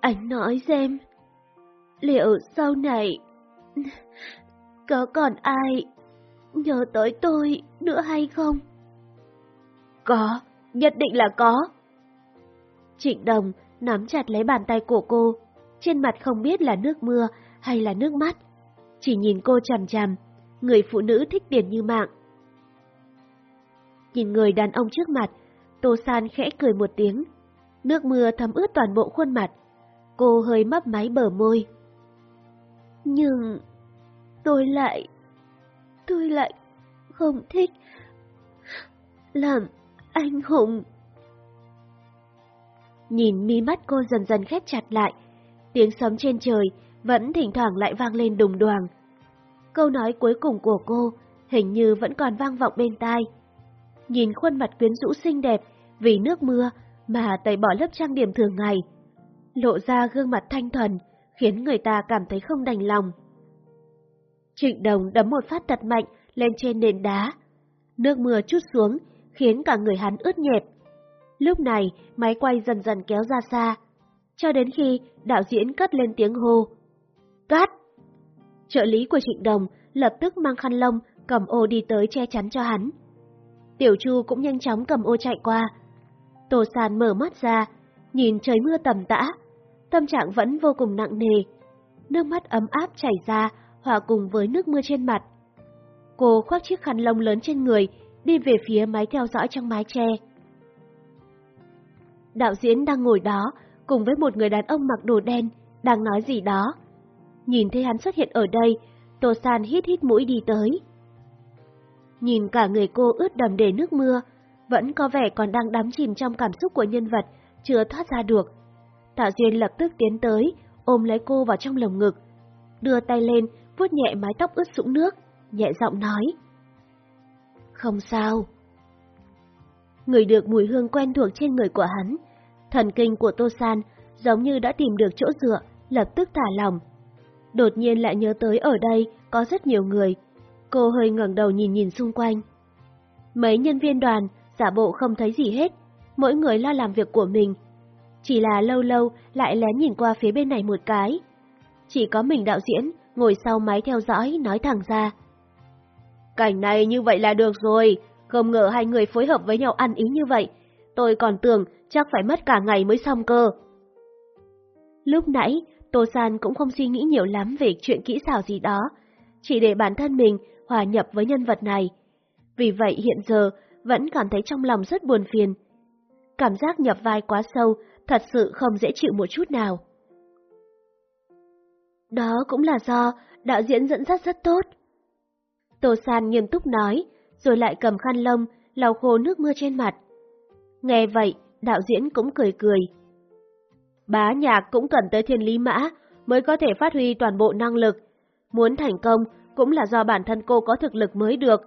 Anh nói xem, liệu sau này có còn ai nhớ tới tôi nữa hay không? Có, nhất định là có. Trịnh Đồng nắm chặt lấy bàn tay của cô, trên mặt không biết là nước mưa hay là nước mắt. Chỉ nhìn cô chằm chằm, người phụ nữ thích tiền như mạng. Nhìn người đàn ông trước mặt, Tô San khẽ cười một tiếng. Nước mưa thấm ướt toàn bộ khuôn mặt. Cô hơi mấp máy bờ môi. Nhưng tôi lại... tôi lại không thích... làm anh hùng. Nhìn mi mắt cô dần dần khép chặt lại, tiếng sấm trên trời vẫn thỉnh thoảng lại vang lên đùng đoàng. Câu nói cuối cùng của cô hình như vẫn còn vang vọng bên tai. Nhìn khuôn mặt quyến rũ xinh đẹp vì nước mưa mà tẩy bỏ lớp trang điểm thường ngày, lộ ra gương mặt thanh thuần, khiến người ta cảm thấy không đành lòng. Trịnh Đồng đấm một phát thật mạnh lên trên nền đá. Nước mưa chút xuống, khiến cả người hắn ướt nhẹp. Lúc này, máy quay dần dần kéo ra xa, cho đến khi đạo diễn cất lên tiếng hô. Cắt! Trợ lý của Trịnh Đồng lập tức mang khăn lông, cầm ô đi tới che chắn cho hắn. Tiểu Chu cũng nhanh chóng cầm ô chạy qua. Tô Sàn mở mắt ra, nhìn trời mưa tầm tã, tâm trạng vẫn vô cùng nặng nề. Nước mắt ấm áp chảy ra, hòa cùng với nước mưa trên mặt. Cô khoác chiếc khăn lông lớn trên người, đi về phía máy theo dõi trong mái che. Đạo diễn đang ngồi đó, cùng với một người đàn ông mặc đồ đen, đang nói gì đó. Nhìn thấy hắn xuất hiện ở đây, Tô San hít hít mũi đi tới. Nhìn cả người cô ướt đầm để nước mưa, vẫn có vẻ còn đang đắm chìm trong cảm xúc của nhân vật, chưa thoát ra được. Tạ Duyên lập tức tiến tới, ôm lấy cô vào trong lồng ngực, đưa tay lên, vuốt nhẹ mái tóc ướt sũng nước, nhẹ giọng nói. Không sao. Người được mùi hương quen thuộc trên người của hắn, thần kinh của Tô San giống như đã tìm được chỗ dựa, lập tức thả lòng. Đột nhiên lại nhớ tới ở đây có rất nhiều người. Cô hơi ngẩng đầu nhìn nhìn xung quanh. Mấy nhân viên đoàn giả bộ không thấy gì hết, mỗi người lo làm việc của mình. Chỉ là lâu lâu lại lén nhìn qua phía bên này một cái. Chỉ có mình đạo diễn ngồi sau máy theo dõi nói thẳng ra. Cảnh này như vậy là được rồi, không ngờ hai người phối hợp với nhau ăn ý như vậy. Tôi còn tưởng chắc phải mất cả ngày mới xong cơ. Lúc nãy, Tô San cũng không suy nghĩ nhiều lắm về chuyện kỹ xảo gì đó, chỉ để bản thân mình hòa nhập với nhân vật này. Vì vậy hiện giờ vẫn cảm thấy trong lòng rất buồn phiền. Cảm giác nhập vai quá sâu, thật sự không dễ chịu một chút nào. Đó cũng là do đạo diễn dẫn dắt rất tốt. Tô San nghiêm túc nói, rồi lại cầm khăn lông, lau khô nước mưa trên mặt. Nghe vậy, đạo diễn cũng cười cười. Bá nhạc cũng cần tới thiên lý mã mới có thể phát huy toàn bộ năng lực. Muốn thành công cũng là do bản thân cô có thực lực mới được.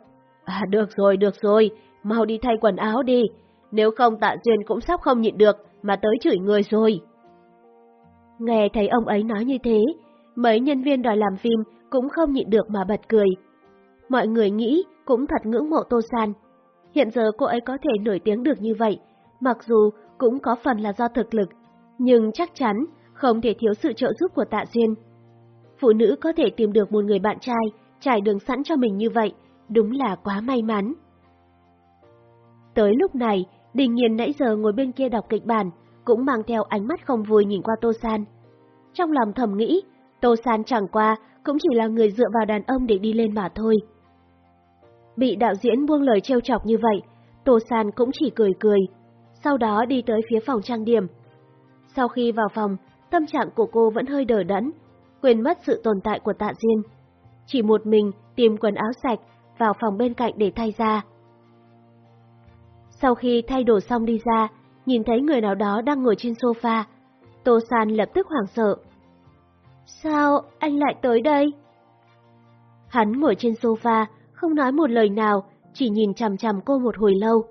À được rồi, được rồi, mau đi thay quần áo đi. Nếu không tạ duyên cũng sắp không nhịn được mà tới chửi người rồi. Nghe thấy ông ấy nói như thế, mấy nhân viên đòi làm phim cũng không nhịn được mà bật cười. Mọi người nghĩ cũng thật ngưỡng mộ Tô San. Hiện giờ cô ấy có thể nổi tiếng được như vậy, mặc dù cũng có phần là do thực lực, nhưng chắc chắn không thể thiếu sự trợ giúp của Tạ Duyên. Phụ nữ có thể tìm được một người bạn trai trải đường sẵn cho mình như vậy, đúng là quá may mắn. Tới lúc này, Đình Nhiên nãy giờ ngồi bên kia đọc kịch bản, cũng mang theo ánh mắt không vui nhìn qua Tô San. Trong lòng thầm nghĩ, Tô San chẳng qua cũng chỉ là người dựa vào đàn ông để đi lên mà thôi. Bị đạo diễn buông lời trêu chọc như vậy, Tô San cũng chỉ cười cười, sau đó đi tới phía phòng trang điểm. Sau khi vào phòng, tâm trạng của cô vẫn hơi đờ đẫn, quên mất sự tồn tại của tạ Diên. Chỉ một mình tìm quần áo sạch vào phòng bên cạnh để thay ra. Sau khi thay đồ xong đi ra, nhìn thấy người nào đó đang ngồi trên sofa, Tô San lập tức hoảng sợ. Sao anh lại tới đây? Hắn ngồi trên sofa, không nói một lời nào, chỉ nhìn chằm chằm cô một hồi lâu.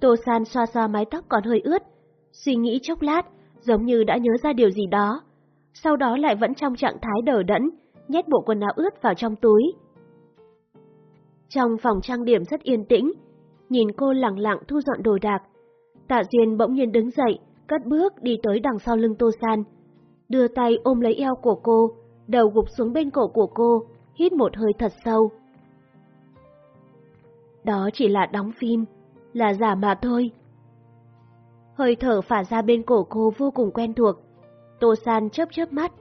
Tô San xoa xoa mái tóc còn hơi ướt, suy nghĩ chốc lát, giống như đã nhớ ra điều gì đó. Sau đó lại vẫn trong trạng thái đờ đẫn, nhét bộ quần áo ướt vào trong túi. Trong phòng trang điểm rất yên tĩnh, nhìn cô lặng lặng thu dọn đồ đạc. Tạ Duyên bỗng nhiên đứng dậy, cất bước đi tới đằng sau lưng Tô San, đưa tay ôm lấy eo của cô, đầu gục xuống bên cổ của cô, hít một hơi thật sâu. Đó chỉ là đóng phim, là giả mà thôi. Hơi thở phả ra bên cổ cô vô cùng quen thuộc. Tô San chớp chớp mắt,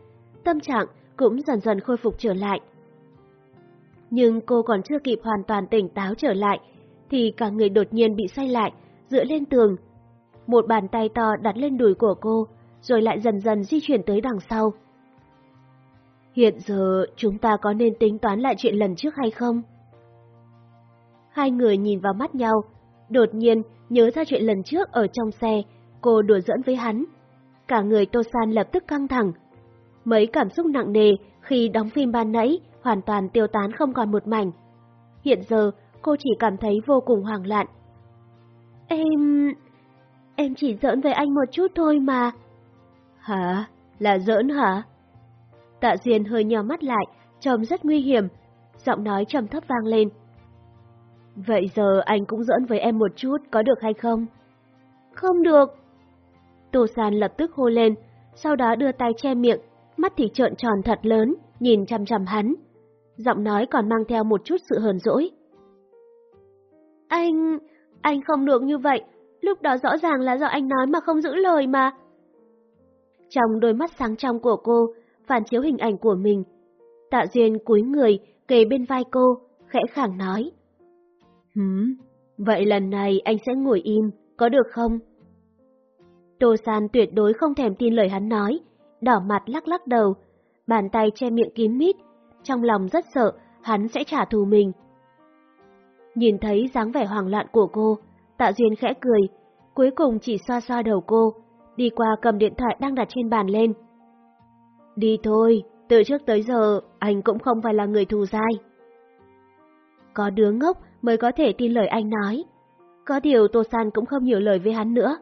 tâm trạng cũng dần dần khôi phục trở lại. Nhưng cô còn chưa kịp hoàn toàn tỉnh táo trở lại, thì cả người đột nhiên bị say lại, dựa lên tường. Một bàn tay to đặt lên đùi của cô, rồi lại dần dần di chuyển tới đằng sau. Hiện giờ chúng ta có nên tính toán lại chuyện lần trước hay không? Hai người nhìn vào mắt nhau, đột nhiên nhớ ra chuyện lần trước ở trong xe, cô đùa giỡn với hắn. Cả người Tô San lập tức căng thẳng. Mấy cảm xúc nặng nề khi đóng phim ban nãy hoàn toàn tiêu tán không còn một mảnh. Hiện giờ cô chỉ cảm thấy vô cùng hoảng loạn. Em... em chỉ giỡn với anh một chút thôi mà. Hả? Là giỡn hả? Tạ Duyên hơi nhào mắt lại, trông rất nguy hiểm. Giọng nói trầm thấp vang lên. Vậy giờ anh cũng giỡn với em một chút, có được hay không? Không được. Tô San lập tức hô lên, sau đó đưa tay che miệng, mắt thì trợn tròn thật lớn, nhìn chằm chằm hắn. Giọng nói còn mang theo một chút sự hờn dỗi. Anh... anh không được như vậy, lúc đó rõ ràng là do anh nói mà không giữ lời mà. Trong đôi mắt sáng trong của cô, phản chiếu hình ảnh của mình. Tạ Duyên cúi người, kề bên vai cô, khẽ khàng nói. Hừm, vậy lần này anh sẽ ngồi im, có được không? Tô San tuyệt đối không thèm tin lời hắn nói, đỏ mặt lắc lắc đầu, bàn tay che miệng kín mít, trong lòng rất sợ hắn sẽ trả thù mình. Nhìn thấy dáng vẻ hoảng loạn của cô, Tạ Duyên khẽ cười, cuối cùng chỉ xoa xoa đầu cô, đi qua cầm điện thoại đang đặt trên bàn lên. Đi thôi, từ trước tới giờ anh cũng không phải là người thù dai. Có đứa ngốc mới có thể tin lời anh nói. Có điều Tô San cũng không nhiều lời với hắn nữa.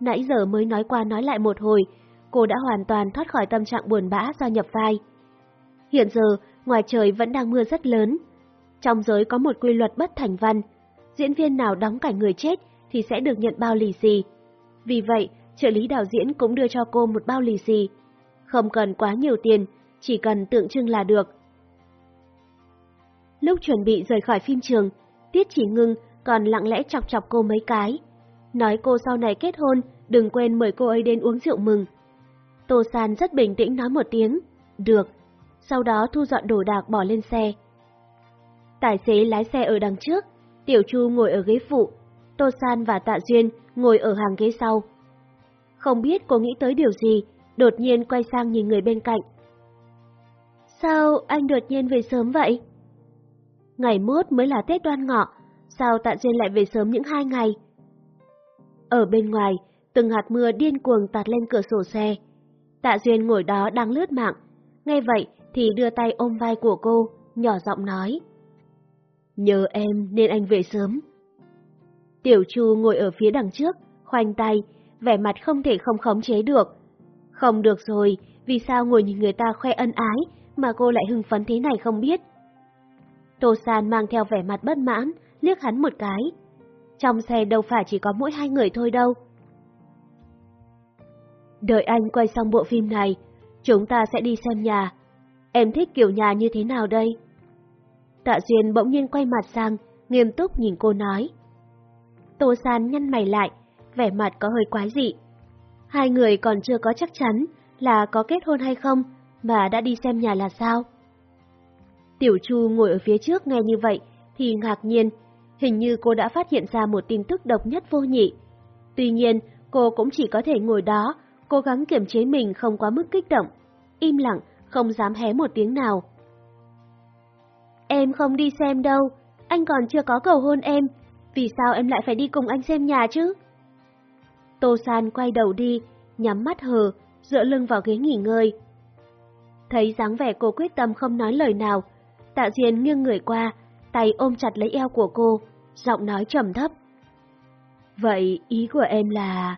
Nãy giờ mới nói qua nói lại một hồi, cô đã hoàn toàn thoát khỏi tâm trạng buồn bã do nhập vai. Hiện giờ, ngoài trời vẫn đang mưa rất lớn. Trong giới có một quy luật bất thành văn, diễn viên nào đóng cảnh người chết thì sẽ được nhận bao lì xì. Vì vậy, trợ lý đạo diễn cũng đưa cho cô một bao lì xì. Không cần quá nhiều tiền, chỉ cần tượng trưng là được. Lúc chuẩn bị rời khỏi phim trường, Tiết chỉ ngưng còn lặng lẽ chọc chọc cô mấy cái. Nói cô sau này kết hôn, đừng quên mời cô ấy đến uống rượu mừng. Tô San rất bình tĩnh nói một tiếng, được, sau đó thu dọn đồ đạc bỏ lên xe. Tài xế lái xe ở đằng trước, Tiểu Chu ngồi ở ghế phụ, Tô San và Tạ Duyên ngồi ở hàng ghế sau. Không biết cô nghĩ tới điều gì, đột nhiên quay sang nhìn người bên cạnh. Sao anh đột nhiên về sớm vậy? Ngày mốt mới là Tết đoan ngọ, sao Tạ Duyên lại về sớm những hai ngày? Ở bên ngoài, từng hạt mưa điên cuồng tạt lên cửa sổ xe. Tạ Duyên ngồi đó đang lướt mạng, nghe vậy thì đưa tay ôm vai của cô, nhỏ giọng nói. Nhờ em nên anh về sớm. Tiểu Chu ngồi ở phía đằng trước, khoanh tay, vẻ mặt không thể không khống chế được. Không được rồi, vì sao ngồi nhìn người ta khoe ân ái mà cô lại hưng phấn thế này không biết. Tô San mang theo vẻ mặt bất mãn, liếc hắn một cái. Trong xe đâu phải chỉ có mỗi hai người thôi đâu. Đợi anh quay xong bộ phim này, chúng ta sẽ đi xem nhà. Em thích kiểu nhà như thế nào đây? Tạ Duyên bỗng nhiên quay mặt sang, nghiêm túc nhìn cô nói. Tô San nhăn mày lại, vẻ mặt có hơi quái dị. Hai người còn chưa có chắc chắn là có kết hôn hay không, mà đã đi xem nhà là sao? Tiểu Chu ngồi ở phía trước nghe như vậy thì ngạc nhiên, hình như cô đã phát hiện ra một tin tức độc nhất vô nhị. Tuy nhiên, cô cũng chỉ có thể ngồi đó, cố gắng kiềm chế mình không quá mức kích động, im lặng, không dám hé một tiếng nào. Em không đi xem đâu, anh còn chưa có cầu hôn em, vì sao em lại phải đi cùng anh xem nhà chứ? Tô San quay đầu đi, nhắm mắt hờ, dựa lưng vào ghế nghỉ ngơi. Thấy dáng vẻ cô quyết tâm không nói lời nào, Tạ Diên nghiêng người qua, tay ôm chặt lấy eo của cô, giọng nói trầm thấp. Vậy ý của em là,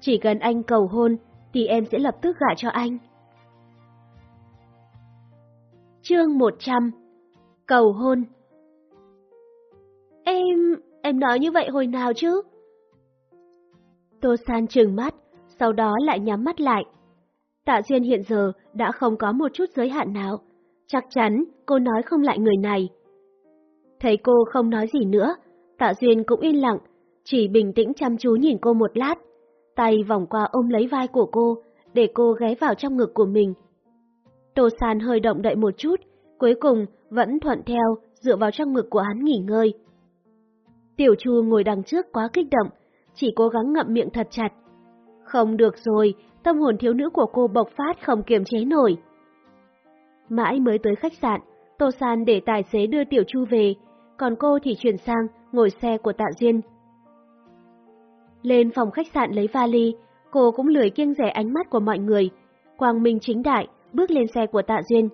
chỉ cần anh cầu hôn thì em sẽ lập tức gả cho anh. Chương 100 Cầu hôn Em... em nói như vậy hồi nào chứ? Tô San trừng mắt, sau đó lại nhắm mắt lại. Tạ Duyên hiện giờ đã không có một chút giới hạn nào, chắc chắn cô nói không lại người này. Thấy cô không nói gì nữa, Tạ Duyên cũng yên lặng, chỉ bình tĩnh chăm chú nhìn cô một lát, tay vòng qua ôm lấy vai của cô, để cô ghé vào trong ngực của mình. Tô San hơi động đậy một chút, cuối cùng vẫn thuận theo, dựa vào trong ngực của hắn nghỉ ngơi. Tiểu Chu ngồi đằng trước quá kích động, chỉ cố gắng ngậm miệng thật chặt. Không được rồi, tâm hồn thiếu nữ của cô bộc phát không kiềm chế nổi. Mãi mới tới khách sạn, Tô San để tài xế đưa Tiểu Chu về, còn cô thì chuyển sang ngồi xe của Tạ Duyên. Lên phòng khách sạn lấy vali, cô cũng lười kiêng rẻ ánh mắt của mọi người. Quang Minh chính đại, bước lên xe của Tạ Duyên.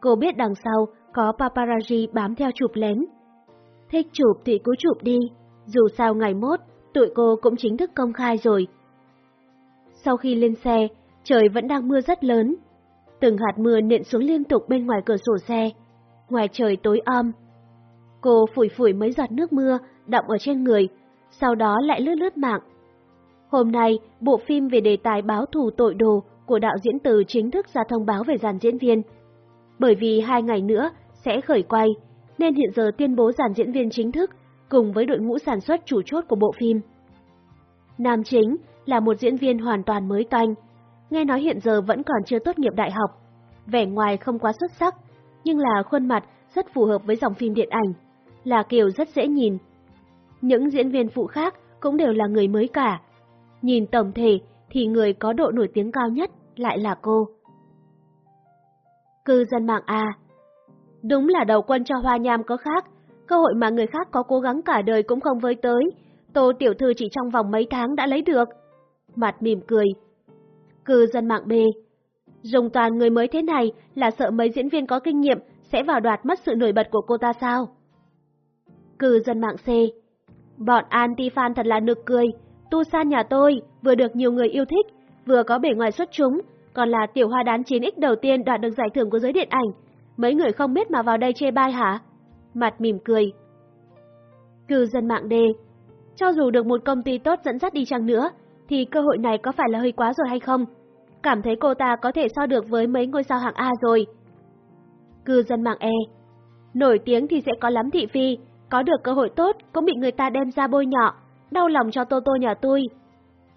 Cô biết đằng sau có paparazzi bám theo chụp lén. Thích chụp thì cứ chụp đi, dù sao ngày mốt, tụi cô cũng chính thức công khai rồi. Sau khi lên xe, trời vẫn đang mưa rất lớn. Từng hạt mưa nện xuống liên tục bên ngoài cửa sổ xe. Ngoài trời tối om. Cô phủi phủi mấy giọt nước mưa đọng ở trên người, sau đó lại lướt lướt mạng. Hôm nay, bộ phim về đề tài báo thù tội đồ của đạo diễn từ chính thức ra thông báo về dàn diễn viên. Bởi vì hai ngày nữa sẽ khởi quay, nên hiện giờ tuyên bố dàn diễn viên chính thức cùng với đội ngũ sản xuất chủ chốt của bộ phim. Nam chính là một diễn viên hoàn toàn mới toanh, nghe nói hiện giờ vẫn còn chưa tốt nghiệp đại học. Vẻ ngoài không quá xuất sắc, nhưng là khuôn mặt rất phù hợp với dòng phim điện ảnh, là kiểu rất dễ nhìn. Những diễn viên phụ khác cũng đều là người mới cả. Nhìn tổng thể thì người có độ nổi tiếng cao nhất lại là cô. Cư dân mạng A Đúng là đầu quân cho hoa nham có khác, cơ hội mà người khác có cố gắng cả đời cũng không với tới, Tô Tiểu Thư chỉ trong vòng mấy tháng đã lấy được. Mặt mỉm cười. Cư dân mạng B Dùng toàn người mới thế này là sợ mấy diễn viên có kinh nghiệm sẽ vào đoạt mất sự nổi bật của cô ta sao? Cư dân mạng C Bọn anti-fan thật là nực cười. Tu San nhà tôi vừa được nhiều người yêu thích, vừa có bề ngoài xuất chúng, còn là tiểu hoa đán 9X đầu tiên đoạt được giải thưởng của giới điện ảnh. Mấy người không biết mà vào đây chê bai hả? Mặt mỉm cười. Cư dân mạng D Cho dù được một công ty tốt dẫn dắt đi chăng nữa, thì cơ hội này có phải là hơi quá rồi hay không? Cảm thấy cô ta có thể so được với mấy ngôi sao hạng A rồi. Cư dân mạng E Nổi tiếng thì sẽ có lắm thị phi, có được cơ hội tốt cũng bị người ta đem ra bôi nhọ, đau lòng cho Tô Tô nhà tôi.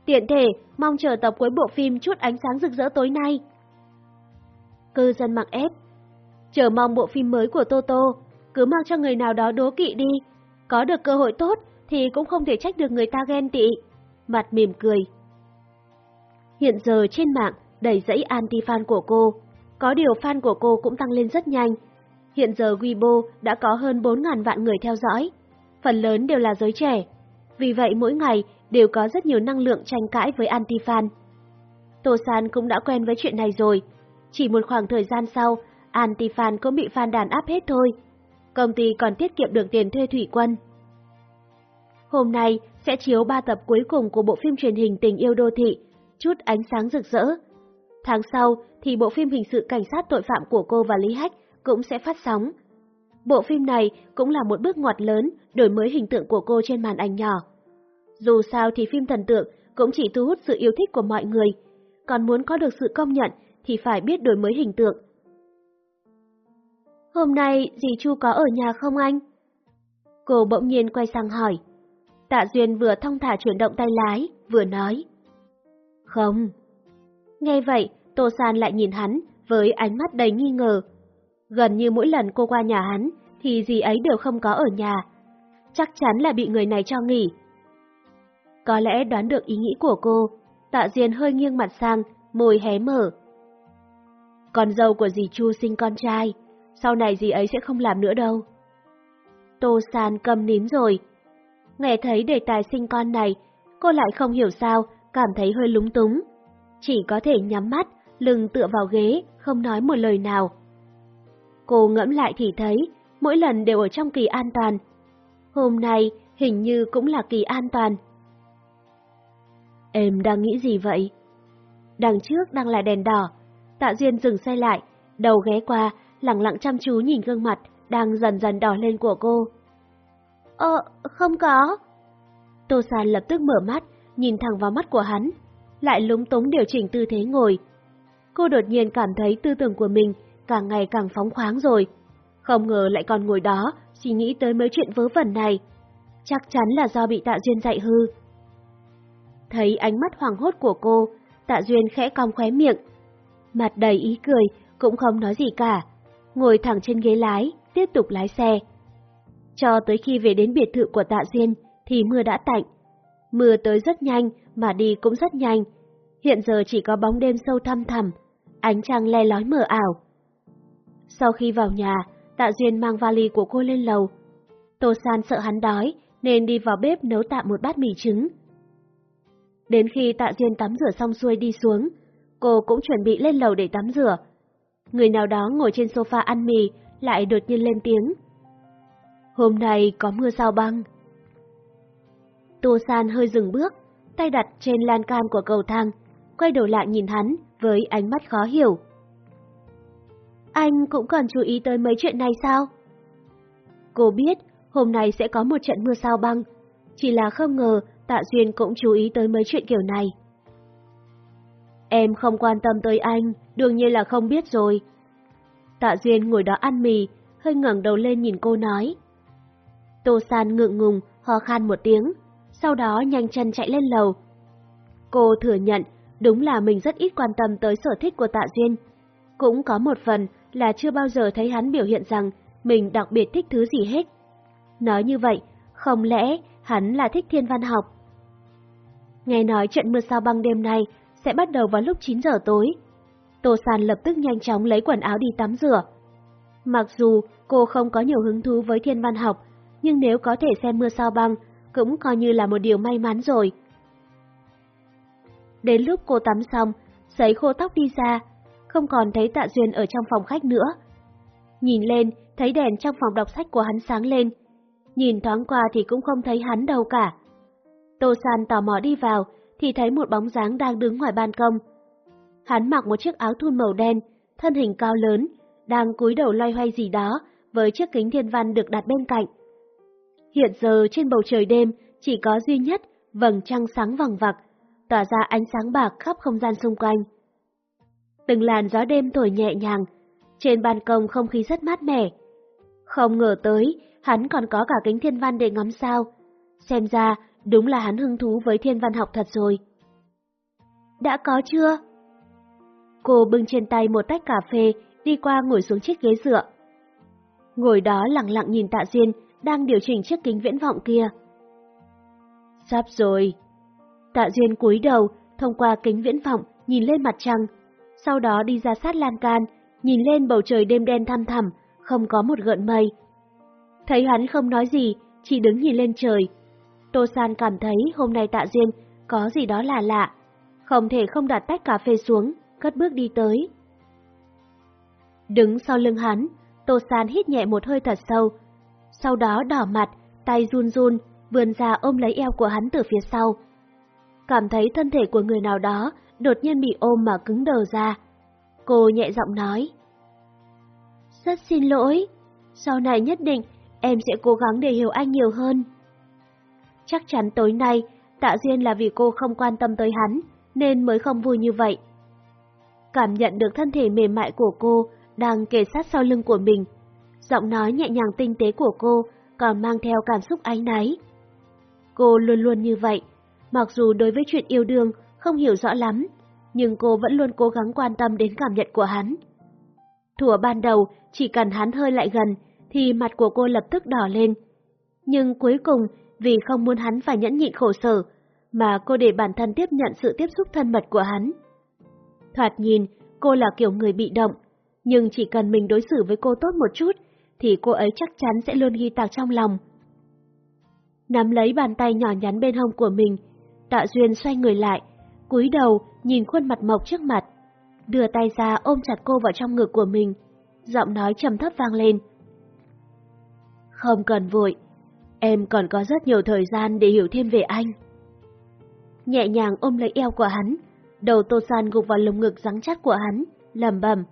Tiện thể, mong chờ tập cuối bộ phim chút ánh sáng rực rỡ tối nay. Cư dân mạng F. Chờ mong bộ phim mới của Tô Tô, cứ mang cho người nào đó đố kỵ đi. Có được cơ hội tốt thì cũng không thể trách được người ta ghen tị. Mặt mỉm cười. Hiện giờ trên mạng đầy dãy anti-fan của cô. Có điều fan của cô cũng tăng lên rất nhanh. Hiện giờ Weibo đã có hơn 4.000 vạn người theo dõi. Phần lớn đều là giới trẻ. Vì vậy mỗi ngày đều có rất nhiều năng lượng tranh cãi với anti-fan. Tô San cũng đã quen với chuyện này rồi. Chỉ một khoảng thời gian sau, anti-fan cũng bị fan đàn áp hết thôi. Công ty còn tiết kiệm được tiền thuê thủy quân. Hôm nay sẽ chiếu 3 tập cuối cùng của bộ phim truyền hình Tình yêu đô thị, chút ánh sáng rực rỡ. Tháng sau thì bộ phim hình sự cảnh sát tội phạm của cô và Lý Hách cũng sẽ phát sóng. Bộ phim này cũng là một bước ngoặt lớn đổi mới hình tượng của cô trên màn ảnh nhỏ. Dù sao thì phim thần tượng cũng chỉ thu hút sự yêu thích của mọi người, còn muốn có được sự công nhận thì phải biết đổi mới hình tượng. Hôm nay dì Chu có ở nhà không anh? Cô bỗng nhiên quay sang hỏi. Tạ Duyên vừa thong thả chuyển động tay lái, vừa nói. Không. Nghe vậy, Tô San lại nhìn hắn với ánh mắt đầy nghi ngờ. Gần như mỗi lần cô qua nhà hắn, thì gì ấy đều không có ở nhà. Chắc chắn là bị người này cho nghỉ. Có lẽ đoán được ý nghĩ của cô, Tạ Duyên hơi nghiêng mặt sang, môi hé mở. Con dâu của dì Chu sinh con trai, sau này dì ấy sẽ không làm nữa đâu. Tô San cầm nín rồi. Nghe thấy đề tài sinh con này, cô lại không hiểu sao, cảm thấy hơi lúng túng. Chỉ có thể nhắm mắt, lưng tựa vào ghế, không nói một lời nào. Cô ngẫm lại thì thấy, mỗi lần đều ở trong kỳ an toàn. Hôm nay hình như cũng là kỳ an toàn. Em đang nghĩ gì vậy? Đằng trước đang là đèn đỏ, Tạ Duyên dừng xe lại, đầu ghé qua, lặng lặng chăm chú nhìn gương mặt đang dần dần đỏ lên của cô. Ờ, không có. Tô San lập tức mở mắt, nhìn thẳng vào mắt của hắn, lại lúng túng điều chỉnh tư thế ngồi. Cô đột nhiên cảm thấy tư tưởng của mình càng ngày càng phóng khoáng rồi. Không ngờ lại còn ngồi đó, suy nghĩ tới mấy chuyện vớ vẩn này. Chắc chắn là do bị Tạ Duyên dạy hư. Thấy ánh mắt hoàng hốt của cô, Tạ Duyên khẽ cong khóe miệng. Mặt đầy ý cười, cũng không nói gì cả. Ngồi thẳng trên ghế lái, tiếp tục lái xe. Cho tới khi về đến biệt thự của Tạ Duyên, thì mưa đã tạnh. Mưa tới rất nhanh, mà đi cũng rất nhanh. Hiện giờ chỉ có bóng đêm sâu thăm thẳm, ánh trăng le lói mờ ảo. Sau khi vào nhà, Tạ Duyên mang vali của cô lên lầu. Tô San sợ hắn đói, nên đi vào bếp nấu tạm một bát mì trứng. Đến khi Tạ Duyên tắm rửa xong xuôi đi xuống, cô cũng chuẩn bị lên lầu để tắm rửa. Người nào đó ngồi trên sofa ăn mì lại đột nhiên lên tiếng. Hôm nay có mưa sao băng. Tô San hơi dừng bước, tay đặt trên lan can của cầu thang, quay đầu lại nhìn hắn với ánh mắt khó hiểu. Anh cũng còn chú ý tới mấy chuyện này sao? Cô biết hôm nay sẽ có một trận mưa sao băng, chỉ là không ngờ Tạ Duyên cũng chú ý tới mấy chuyện kiểu này. Em không quan tâm tới anh, đương nhiên là không biết rồi. Tạ Duyên ngồi đó ăn mì, hơi ngẩng đầu lên nhìn cô nói. Tô San ngượng ngùng, ho khan một tiếng, sau đó nhanh chân chạy lên lầu. Cô thừa nhận đúng là mình rất ít quan tâm tới sở thích của Tạ Duyên. Cũng có một phần là chưa bao giờ thấy hắn biểu hiện rằng mình đặc biệt thích thứ gì hết. Nói như vậy, không lẽ hắn là thích thiên văn học? Nghe nói trận mưa sao băng đêm nay sẽ bắt đầu vào lúc 9 giờ tối. Tô San lập tức nhanh chóng lấy quần áo đi tắm rửa. Mặc dù cô không có nhiều hứng thú với thiên văn học, nhưng nếu có thể xem mưa sao băng, cũng coi như là một điều may mắn rồi. Đến lúc cô tắm xong, sấy khô tóc đi ra, không còn thấy Tạ Duyên ở trong phòng khách nữa. Nhìn lên, thấy đèn trong phòng đọc sách của hắn sáng lên. Nhìn thoáng qua thì cũng không thấy hắn đâu cả. Tô San tò mò đi vào, thì thấy một bóng dáng đang đứng ngoài ban công. Hắn mặc một chiếc áo thun màu đen, thân hình cao lớn, đang cúi đầu loay hoay gì đó với chiếc kính thiên văn được đặt bên cạnh. Hiện giờ trên bầu trời đêm chỉ có duy nhất vầng trăng sáng vằng vặc, tỏa ra ánh sáng bạc khắp không gian xung quanh. Từng làn gió đêm thổi nhẹ nhàng, trên ban công không khí rất mát mẻ. Không ngờ tới, hắn còn có cả kính thiên văn để ngắm sao. Xem ra, đúng là hắn hứng thú với thiên văn học thật rồi. Đã có chưa? Cô bưng trên tay một tách cà phê, đi qua ngồi xuống chiếc ghế dựa. Ngồi đó lặng lặng nhìn Tạ Duyên đang điều chỉnh chiếc kính viễn vọng kia. Sắp rồi. Tạ Duyên cúi đầu, thông qua kính viễn vọng, nhìn lên mặt trăng, sau đó đi ra sát lan can, nhìn lên bầu trời đêm đen thăm thẳm, không có một gợn mây. Thấy hắn không nói gì, chỉ đứng nhìn lên trời. Tô San cảm thấy hôm nay Tạ Duyên có gì đó là lạ, không thể không đặt tách cà phê xuống, cất bước đi tới. Đứng sau lưng hắn, Tô San hít nhẹ một hơi thật sâu, sau đó đỏ mặt, tay run run, vươn ra ôm lấy eo của hắn từ phía sau. Cảm thấy thân thể của người nào đó đột nhiên bị ôm mà cứng đờ ra. Cô nhẹ giọng nói. Rất xin lỗi, sau này nhất định em sẽ cố gắng để hiểu anh nhiều hơn. Chắc chắn tối nay, Tạ Duyên là vì cô không quan tâm tới hắn, nên mới không vui như vậy. Cảm nhận được thân thể mềm mại của cô đang kề sát sau lưng của mình, giọng nói nhẹ nhàng tinh tế của cô còn mang theo cảm xúc áy náy. Cô luôn luôn như vậy, mặc dù đối với chuyện yêu đương không hiểu rõ lắm, nhưng cô vẫn luôn cố gắng quan tâm đến cảm nhận của hắn. Thủa ban đầu, chỉ cần hắn hơi lại gần, thì mặt của cô lập tức đỏ lên. Nhưng cuối cùng, vì không muốn hắn phải nhẫn nhịn khổ sở, mà cô để bản thân tiếp nhận sự tiếp xúc thân mật của hắn. Thoạt nhìn, cô là kiểu người bị động, nhưng chỉ cần mình đối xử với cô tốt một chút, thì cô ấy chắc chắn sẽ luôn ghi tạc trong lòng. Nắm lấy bàn tay nhỏ nhắn bên hông của mình, Tạ Duyên xoay người lại, cúi đầu nhìn khuôn mặt mộc trước mặt, đưa tay ra ôm chặt cô vào trong ngực của mình, giọng nói trầm thấp vang lên. Không cần vội, em còn có rất nhiều thời gian để hiểu thêm về anh. Nhẹ nhàng ôm lấy eo của hắn, đầu Tô San gục vào lồng ngực rắn chắc của hắn, lầm bầm.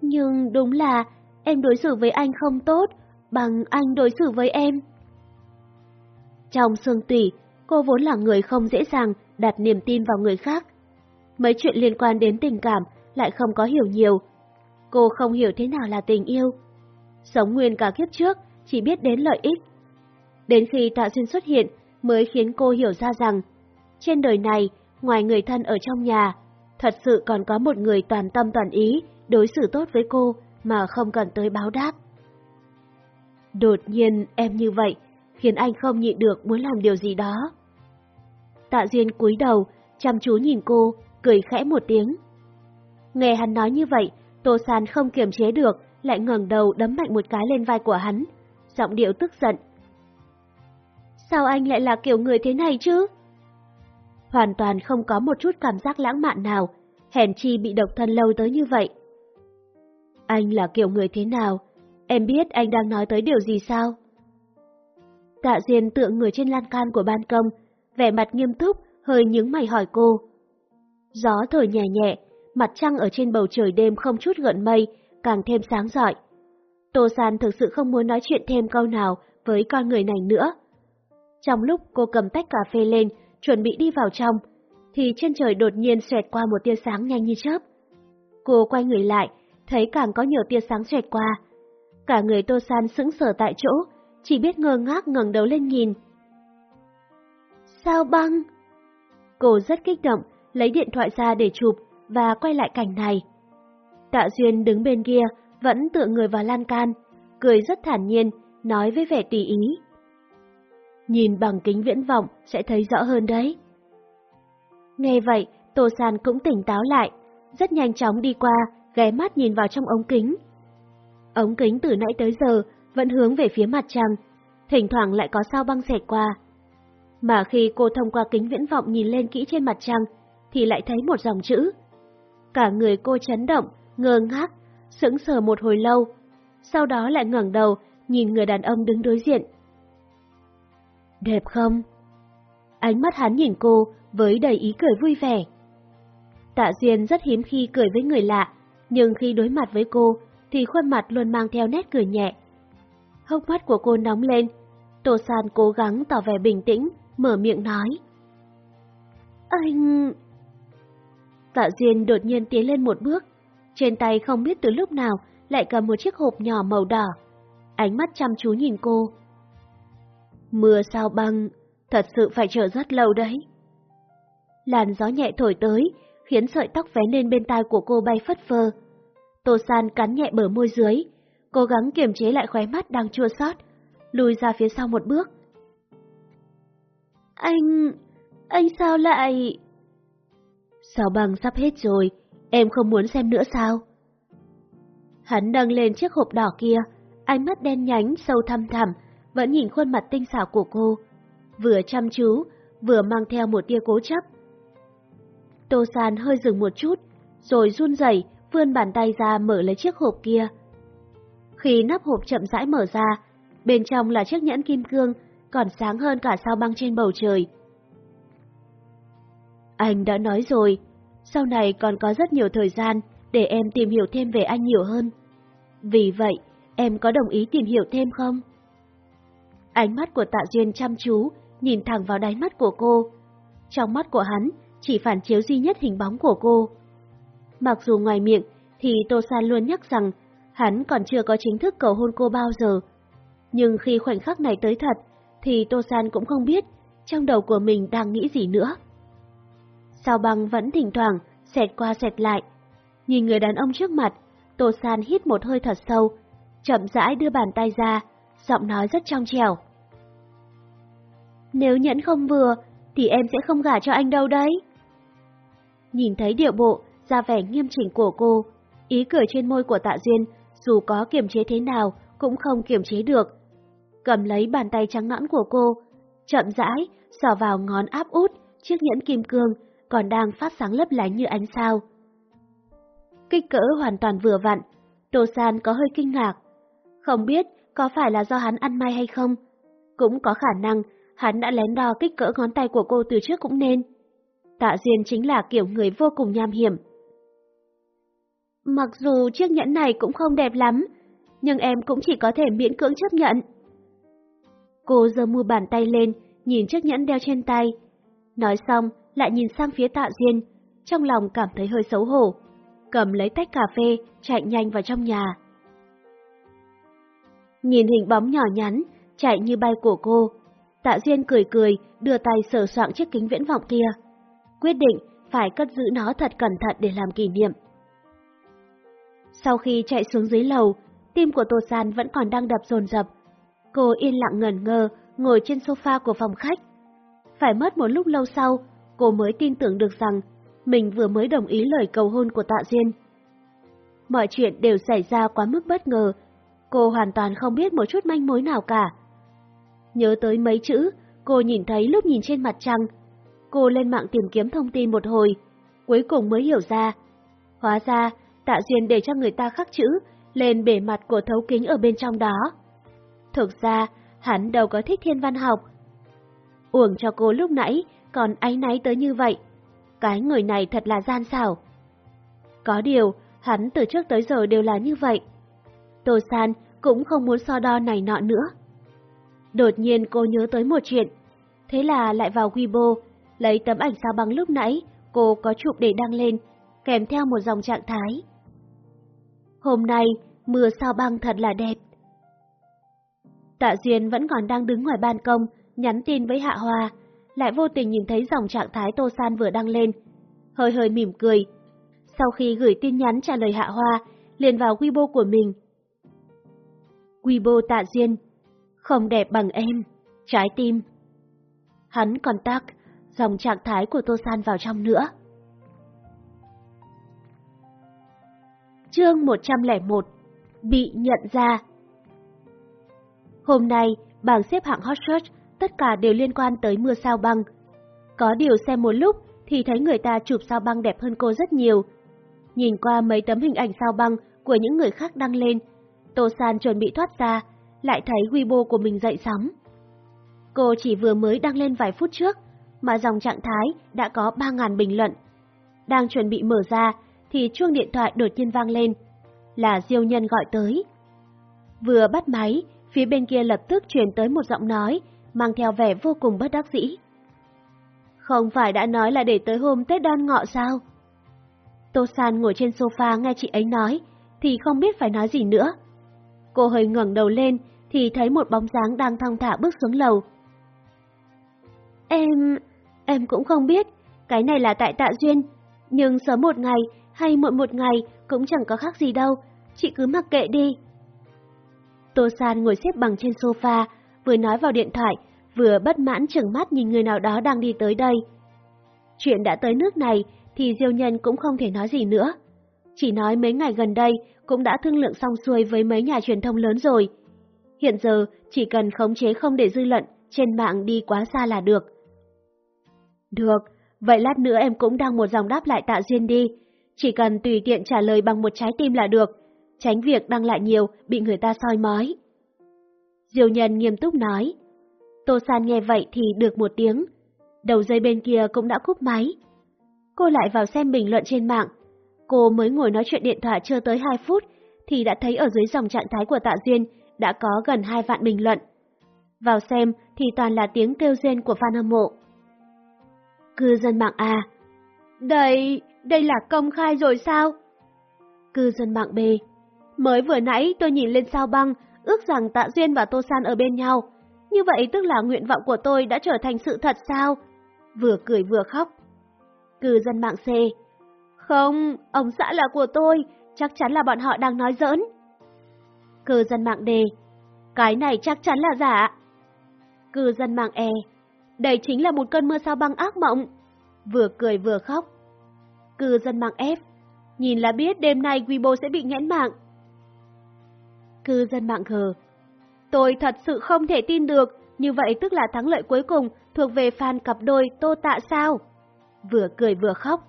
Nhưng đúng là em đối xử với anh không tốt, bằng anh đối xử với em. Trong xương tủy, cô vốn là người không dễ dàng đặt niềm tin vào người khác. Mấy chuyện liên quan đến tình cảm lại không có hiểu nhiều. Cô không hiểu thế nào là tình yêu. Sống nguyên cả kiếp trước, chỉ biết đến lợi ích. Đến khi Tạ Duyên xuất hiện mới khiến cô hiểu ra rằng, trên đời này, ngoài người thân ở trong nhà, thật sự còn có một người toàn tâm toàn ý đối xử tốt với cô mà không cần tới báo đáp. Đột nhiên em như vậy, khiến anh không nhịn được muốn làm điều gì đó. Tạ Duyên cúi đầu, chăm chú nhìn cô, cười khẽ một tiếng. Nghe hắn nói như vậy, Tô San không kiềm chế được, lại ngẩng đầu đấm mạnh một cái lên vai của hắn, giọng điệu tức giận. Sao anh lại là kiểu người thế này chứ? Hoàn toàn không có một chút cảm giác lãng mạn nào, hèn chi bị độc thân lâu tới như vậy. Anh là kiểu người thế nào? Em biết anh đang nói tới điều gì sao? Tạ Diên tựa người trên lan can của ban công, vẻ mặt nghiêm túc, hơi nhướng mày hỏi cô. Gió thổi nhẹ nhẹ, mặt trăng ở trên bầu trời đêm không chút gợn mây, càng thêm sáng rọi. Tô San thực sự không muốn nói chuyện thêm câu nào với con người này nữa. Trong lúc cô cầm tách cà phê lên, chuẩn bị đi vào trong, thì trên trời đột nhiên xoẹt qua một tia sáng nhanh như chớp. Cô quay người lại, thấy càng có nhiều tia sáng xoẹt qua. Cả người Tô San sững sờ tại chỗ, chỉ biết ngơ ngác ngẩng đầu lên nhìn. Sao băng? Cô rất kích động, lấy điện thoại ra để chụp và quay lại cảnh này. Tạ Duyên đứng bên kia, vẫn tựa người vào lan can, cười rất thản nhiên, nói với vẻ tùy ý. Nhìn bằng kính viễn vọng sẽ thấy rõ hơn đấy. Nghe vậy, Tô San cũng tỉnh táo lại, rất nhanh chóng đi qua, ghé mắt nhìn vào trong ống kính. Ống kính từ nãy tới giờ vẫn hướng về phía mặt trăng, thỉnh thoảng lại có sao băng xẹt qua. Mà khi cô thông qua kính viễn vọng nhìn lên kỹ trên mặt trăng, thì lại thấy một dòng chữ. Cả người cô chấn động, ngơ ngác, sững sờ một hồi lâu, sau đó lại ngẩng đầu nhìn người đàn ông đứng đối diện. Đẹp không? Ánh mắt hắn nhìn cô với đầy ý cười vui vẻ. Tạ Duyên rất hiếm khi cười với người lạ, nhưng khi đối mặt với cô thì khuôn mặt luôn mang theo nét cười nhẹ. Hốc mắt của cô nóng lên, Tô San cố gắng tỏ vẻ bình tĩnh, mở miệng nói. Anh... Tạ Duyên đột nhiên tiến lên một bước, trên tay không biết từ lúc nào lại cầm một chiếc hộp nhỏ màu đỏ. Ánh mắt chăm chú nhìn cô. Mưa sao băng, thật sự phải chờ rất lâu đấy. Làn gió nhẹ thổi tới, khiến sợi tóc vén lên bên tai của cô bay phất phơ. Tô San cắn nhẹ bờ môi dưới, cố gắng kiềm chế lại khóe mắt đang chua xót, lùi ra phía sau một bước. Anh... anh sao lại... Sao băng sắp hết rồi, em không muốn xem nữa sao? Hắn nâng lên chiếc hộp đỏ kia, ánh mắt đen nhánh, sâu thăm thẳm, vẫn nhìn khuôn mặt tinh xảo của cô, vừa chăm chú, vừa mang theo một tia cố chấp. Tô San hơi dừng một chút, rồi run rẩy vươn bàn tay ra mở lấy chiếc hộp kia. Khi nắp hộp chậm rãi mở ra, bên trong là chiếc nhẫn kim cương, còn sáng hơn cả sao băng trên bầu trời. Anh đã nói rồi, sau này còn có rất nhiều thời gian để em tìm hiểu thêm về anh nhiều hơn. Vì vậy, em có đồng ý tìm hiểu thêm không? Ánh mắt của Tạ Duyên chăm chú, nhìn thẳng vào đáy mắt của cô. Trong mắt của hắn chỉ phản chiếu duy nhất hình bóng của cô. Mặc dù ngoài miệng thì Tô San luôn nhắc rằng hắn còn chưa có chính thức cầu hôn cô bao giờ. Nhưng khi khoảnh khắc này tới thật, thì Tô San cũng không biết trong đầu của mình đang nghĩ gì nữa. Sao băng vẫn thỉnh thoảng xẹt qua xẹt lại. Nhìn người đàn ông trước mặt, Tô San hít một hơi thật sâu, chậm rãi đưa bàn tay ra, giọng nói rất trong trẻo. Nếu nhẫn không vừa, thì em sẽ không gả cho anh đâu đấy. Nhìn thấy điệu bộ, ra vẻ nghiêm chỉnh của cô, ý cười trên môi của tạ duyên, dù có kiềm chế thế nào, cũng không kiềm chế được. Cầm lấy bàn tay trắng nõn của cô, chậm rãi, sờ vào ngón áp út, chiếc nhẫn kim cương, còn đang phát sáng lấp lánh như ánh sao. Kích cỡ hoàn toàn vừa vặn, Tô San có hơi kinh ngạc. Không biết có phải là do hắn ăn may hay không? Cũng có khả năng hắn đã lén đo kích cỡ ngón tay của cô từ trước cũng nên. Tạ Duyên chính là kiểu người vô cùng nham hiểm. Mặc dù chiếc nhẫn này cũng không đẹp lắm, nhưng em cũng chỉ có thể miễn cưỡng chấp nhận. Cô giơ mua bàn tay lên, nhìn chiếc nhẫn đeo trên tay. Nói xong, lại nhìn sang phía tạ Duyên, trong lòng cảm thấy hơi xấu hổ. Cầm lấy tách cà phê, chạy nhanh vào trong nhà. Nhìn hình bóng nhỏ nhắn, chạy như bay của cô, Tạ Duyên cười cười, đưa tay sờ soạng chiếc kính viễn vọng kia. Quyết định phải cất giữ nó thật cẩn thận để làm kỷ niệm. Sau khi chạy xuống dưới lầu, tim của Tô San vẫn còn đang đập dồn dập. Cô yên lặng ngẩn ngơ, ngồi trên sofa của phòng khách. Phải mất một lúc lâu sau, cô mới tin tưởng được rằng mình vừa mới đồng ý lời cầu hôn của Tạ Duyên. Mọi chuyện đều xảy ra quá mức bất ngờ, cô hoàn toàn không biết một chút manh mối nào cả. Nhớ tới mấy chữ, cô nhìn thấy lúc nhìn trên mặt trăng. Cô lên mạng tìm kiếm thông tin một hồi, cuối cùng mới hiểu ra. Hóa ra, Tạ Duyên để cho người ta khắc chữ lên bề mặt của thấu kính ở bên trong đó. Thực ra, hắn đâu có thích thiên văn học. Uổng cho cô lúc nãy còn áy náy tới như vậy. Cái người này thật là gian xảo. Có điều, hắn từ trước tới giờ đều là như vậy. Tô San cũng không muốn so đo này nọ nữa. Đột nhiên cô nhớ tới một chuyện, thế là lại vào Weibo, lấy tấm ảnh sao băng lúc nãy cô có chụp để đăng lên, kèm theo một dòng trạng thái. Hôm nay, mưa sao băng thật là đẹp. Tạ Duyên vẫn còn đang đứng ngoài ban công, nhắn tin với Hạ Hoa, lại vô tình nhìn thấy dòng trạng thái Tô San vừa đăng lên. Hơi hơi mỉm cười. Sau khi gửi tin nhắn trả lời Hạ Hoa, liền vào Weibo của mình. Weibo Tạ Duyên, không đẹp bằng em, trái tim. Hắn còn tắt dòng trạng thái của Tô San vào trong nữa. Chương 101 Bị nhận ra Hôm nay, bảng xếp hạng hot search tất cả đều liên quan tới mưa sao băng. Có điều xem một lúc thì thấy người ta chụp sao băng đẹp hơn cô rất nhiều. Nhìn qua mấy tấm hình ảnh sao băng của những người khác đăng lên, Tô San chuẩn bị thoát ra, lại thấy Weibo của mình dậy sóng. Cô chỉ vừa mới đăng lên vài phút trước, mà dòng trạng thái đã có 3.000 bình luận. Đang chuẩn bị mở ra, thì chuông điện thoại đột nhiên vang lên. Là Diêu Nhân gọi tới. Vừa bắt máy, phía bên kia lập tức truyền tới một giọng nói, mang theo vẻ vô cùng bất đắc dĩ. Không phải đã nói là để tới hôm Tết đoan ngọ sao? Tô San ngồi trên sofa nghe chị ấy nói, thì không biết phải nói gì nữa. Cô hơi ngẩng đầu lên, thì thấy một bóng dáng đang thong thả bước xuống lầu. Em... em cũng không biết, cái này là tại tạ duyên, nhưng sớm một ngày hay muộn một ngày cũng chẳng có khác gì đâu, chị cứ mặc kệ đi. Tô San ngồi xếp bằng trên sofa, vừa nói vào điện thoại, vừa bất mãn chừng mắt nhìn người nào đó đang đi tới đây. Chuyện đã tới nước này thì Diêu Nhân cũng không thể nói gì nữa. Chỉ nói mấy ngày gần đây cũng đã thương lượng xong xuôi với mấy nhà truyền thông lớn rồi. Hiện giờ chỉ cần khống chế không để dư luận trên mạng đi quá xa là được. Được, vậy lát nữa em cũng đăng một dòng đáp lại tạ duyên đi. Chỉ cần tùy tiện trả lời bằng một trái tim là được, tránh việc đăng lại nhiều bị người ta soi mói. Diêu nhân nghiêm túc nói. Tô San nghe vậy thì được một tiếng. Đầu dây bên kia cũng đã cúp máy. Cô lại vào xem bình luận trên mạng. Cô mới ngồi nói chuyện điện thoại chưa tới 2 phút thì đã thấy ở dưới dòng trạng thái của Tạ Duyên đã có gần 2 vạn bình luận. Vào xem thì toàn là tiếng kêu rên của fan hâm mộ. Cư dân mạng A. Đây, đây là công khai rồi sao? Cư dân mạng B. Mới vừa nãy tôi nhìn lên sao băng, ước rằng Tạ Duyên và Tô San ở bên nhau. Như vậy tức là nguyện vọng của tôi đã trở thành sự thật sao? Vừa cười vừa khóc. Cư dân mạng C. Không, ông xã là của tôi, chắc chắn là bọn họ đang nói giỡn. Cư dân mạng D. Cái này chắc chắn là giả. Cư dân mạng E. Đây chính là một cơn mưa sao băng ác mộng. Vừa cười vừa khóc. Cư dân mạng F. Nhìn là biết đêm nay Weibo sẽ bị nghẽn mạng. Cư dân mạng G. Tôi thật sự không thể tin được, như vậy tức là thắng lợi cuối cùng thuộc về fan cặp đôi Tô Tạ sao? Vừa cười vừa khóc.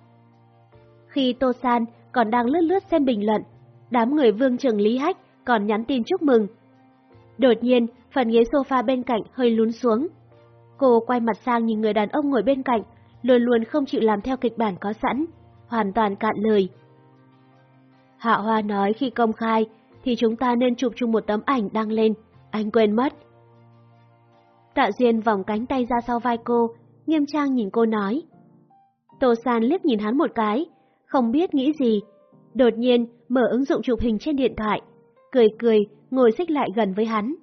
Khi Tô San còn đang lướt lướt xem bình luận, đám người vương trường Lý Hách còn nhắn tin chúc mừng. Đột nhiên, phần ghế sofa bên cạnh hơi lún xuống. Cô quay mặt sang nhìn người đàn ông ngồi bên cạnh, luôn luôn không chịu làm theo kịch bản có sẵn, hoàn toàn cạn lời. Hạ Hoa nói khi công khai thì chúng ta nên chụp chung một tấm ảnh đăng lên, anh quên mất. Tạ Duyên vòng cánh tay ra sau vai cô, nghiêm trang nhìn cô nói. Tô San liếc nhìn hắn một cái, không biết nghĩ gì. Đột nhiên mở ứng dụng chụp hình trên điện thoại, cười cười, ngồi xích lại gần với hắn.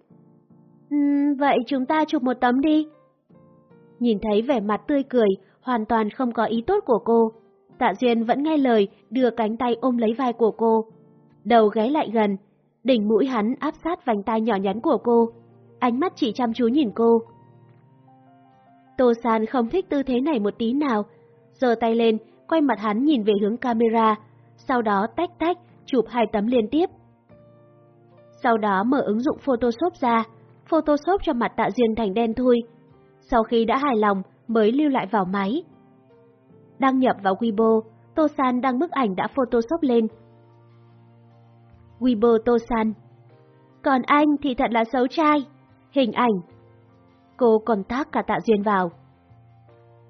Uhm, vậy chúng ta chụp một tấm đi. Nhìn thấy vẻ mặt tươi cười, hoàn toàn không có ý tốt của cô. Tạ Duyên vẫn nghe lời, đưa cánh tay ôm lấy vai của cô. Đầu ghé lại gần, đỉnh mũi hắn áp sát vành tay nhỏ nhắn của cô. Ánh mắt chỉ chăm chú nhìn cô. Tô San không thích tư thế này một tí nào. giơ tay lên, quay mặt hắn nhìn về hướng camera, sau đó tách tách, chụp hai tấm liên tiếp. Sau đó mở ứng dụng Photoshop ra, Photoshop cho mặt tạ duyên thành đen thui. Sau khi đã hài lòng, mới lưu lại vào máy. Đăng nhập vào Weibo, Tô San đăng bức ảnh đã Photoshop lên. Weibo Tô San Còn anh thì thật là xấu trai. Hình ảnh. Cô còn tác cả tạ duyên vào.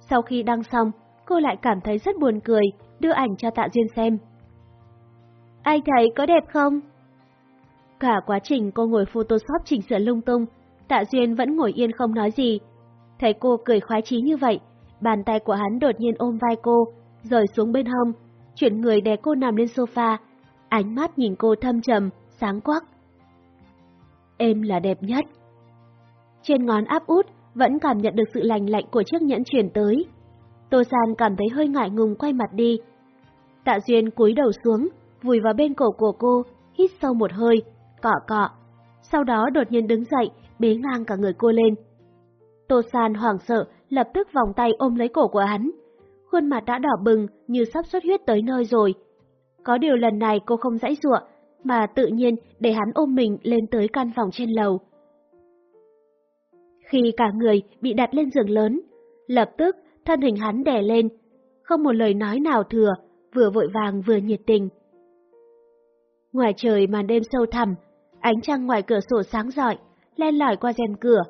Sau khi đăng xong, cô lại cảm thấy rất buồn cười, đưa ảnh cho tạ duyên xem. Anh thấy có đẹp không? Cả quá trình cô ngồi Photoshop chỉnh sửa lung tung, Tạ Duyên vẫn ngồi yên không nói gì. Thấy cô cười khoái chí như vậy, bàn tay của hắn đột nhiên ôm vai cô, rời xuống bên hông, chuyển người đè cô nằm lên sofa, ánh mắt nhìn cô thâm trầm, sáng quắc. Em là đẹp nhất. Trên ngón áp út vẫn cảm nhận được sự lành lạnh của chiếc nhẫn truyền tới. Tô San cảm thấy hơi ngại ngùng quay mặt đi. Tạ Duyên cúi đầu xuống, vùi vào bên cổ của cô, hít sâu một hơi, cọ cọ. sau đó đột nhiên đứng dậy, bế ngang cả người cô lên. Tô San hoảng sợ, lập tức vòng tay ôm lấy cổ của hắn. Khuôn mặt đã đỏ bừng như sắp xuất huyết tới nơi rồi. Có điều lần này cô không dãy dụa, mà tự nhiên để hắn ôm mình lên tới căn phòng trên lầu. Khi cả người bị đặt lên giường lớn, lập tức thân hình hắn đè lên, không một lời nói nào thừa, vừa vội vàng vừa nhiệt tình. Ngoài trời màn đêm sâu thẳm, ánh trăng ngoài cửa sổ sáng rọi, len lỏi qua rèm cửa.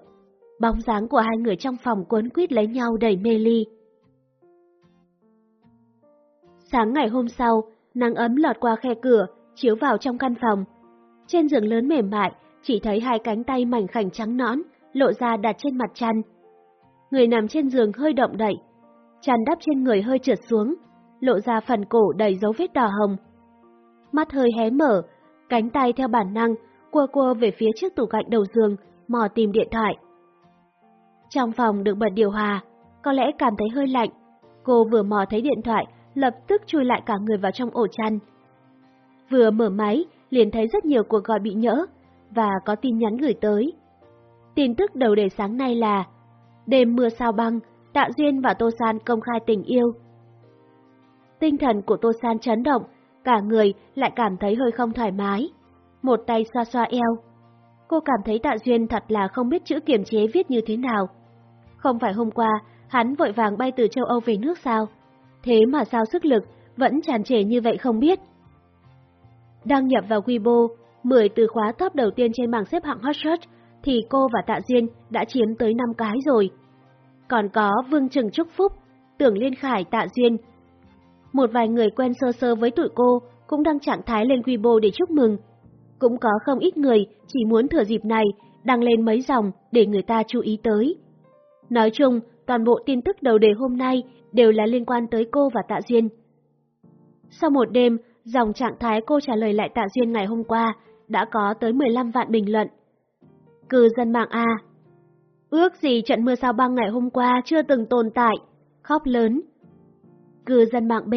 Bóng dáng của hai người trong phòng cuốn quýt lấy nhau đầy mê ly. Sáng ngày hôm sau, nắng ấm lọt qua khe cửa, chiếu vào trong căn phòng. Trên giường lớn mềm mại, chỉ thấy hai cánh tay mảnh khảnh trắng nõn, lộ ra đặt trên mặt chăn. Người nằm trên giường hơi động đậy, chăn đắp trên người hơi trượt xuống, lộ ra phần cổ đầy dấu vết đỏ hồng. Mắt hơi hé mở, cánh tay theo bản năng, cua cua về phía trước tủ cạnh đầu giường, mò tìm điện thoại. Trong phòng được bật điều hòa, có lẽ cảm thấy hơi lạnh, cô vừa mò thấy điện thoại, lập tức chui lại cả người vào trong ổ chăn. Vừa mở máy, liền thấy rất nhiều cuộc gọi bị nhỡ, và có tin nhắn gửi tới. Tin tức đầu đề sáng nay là Đêm mưa sao băng, Tạ Duyên và Tô San công khai tình yêu. Tinh thần của Tô San chấn động, cả người lại cảm thấy hơi không thoải mái. Một tay xoa xoa eo. Cô cảm thấy Tạ Duyên thật là không biết chữ kiềm chế viết như thế nào. Không phải hôm qua, hắn vội vàng bay từ châu Âu về nước sao? Thế mà sao sức lực vẫn tràn trề như vậy không biết? Đăng nhập vào Weibo, 10 từ khóa top đầu tiên trên bảng xếp hạng hot search, thì cô và Tạ Duyên đã chiếm tới 5 cái rồi. Còn có Vương Trừng Trúc Phúc, Tưởng Liên Khải Tạ Duyên. Một vài người quen sơ sơ với tụi cô cũng đăng trạng thái lên Weibo để chúc mừng. Cũng có không ít người chỉ muốn thừa dịp này đăng lên mấy dòng để người ta chú ý tới. Nói chung, toàn bộ tin tức đầu đề hôm nay đều là liên quan tới cô và Tạ Duyên. Sau một đêm, dòng trạng thái cô trả lời lại Tạ Duyên ngày hôm qua đã có tới 15 vạn bình luận. Cư dân mạng A Ước gì trận mưa sao băng ngày hôm qua chưa từng tồn tại, khóc lớn. Cư dân mạng B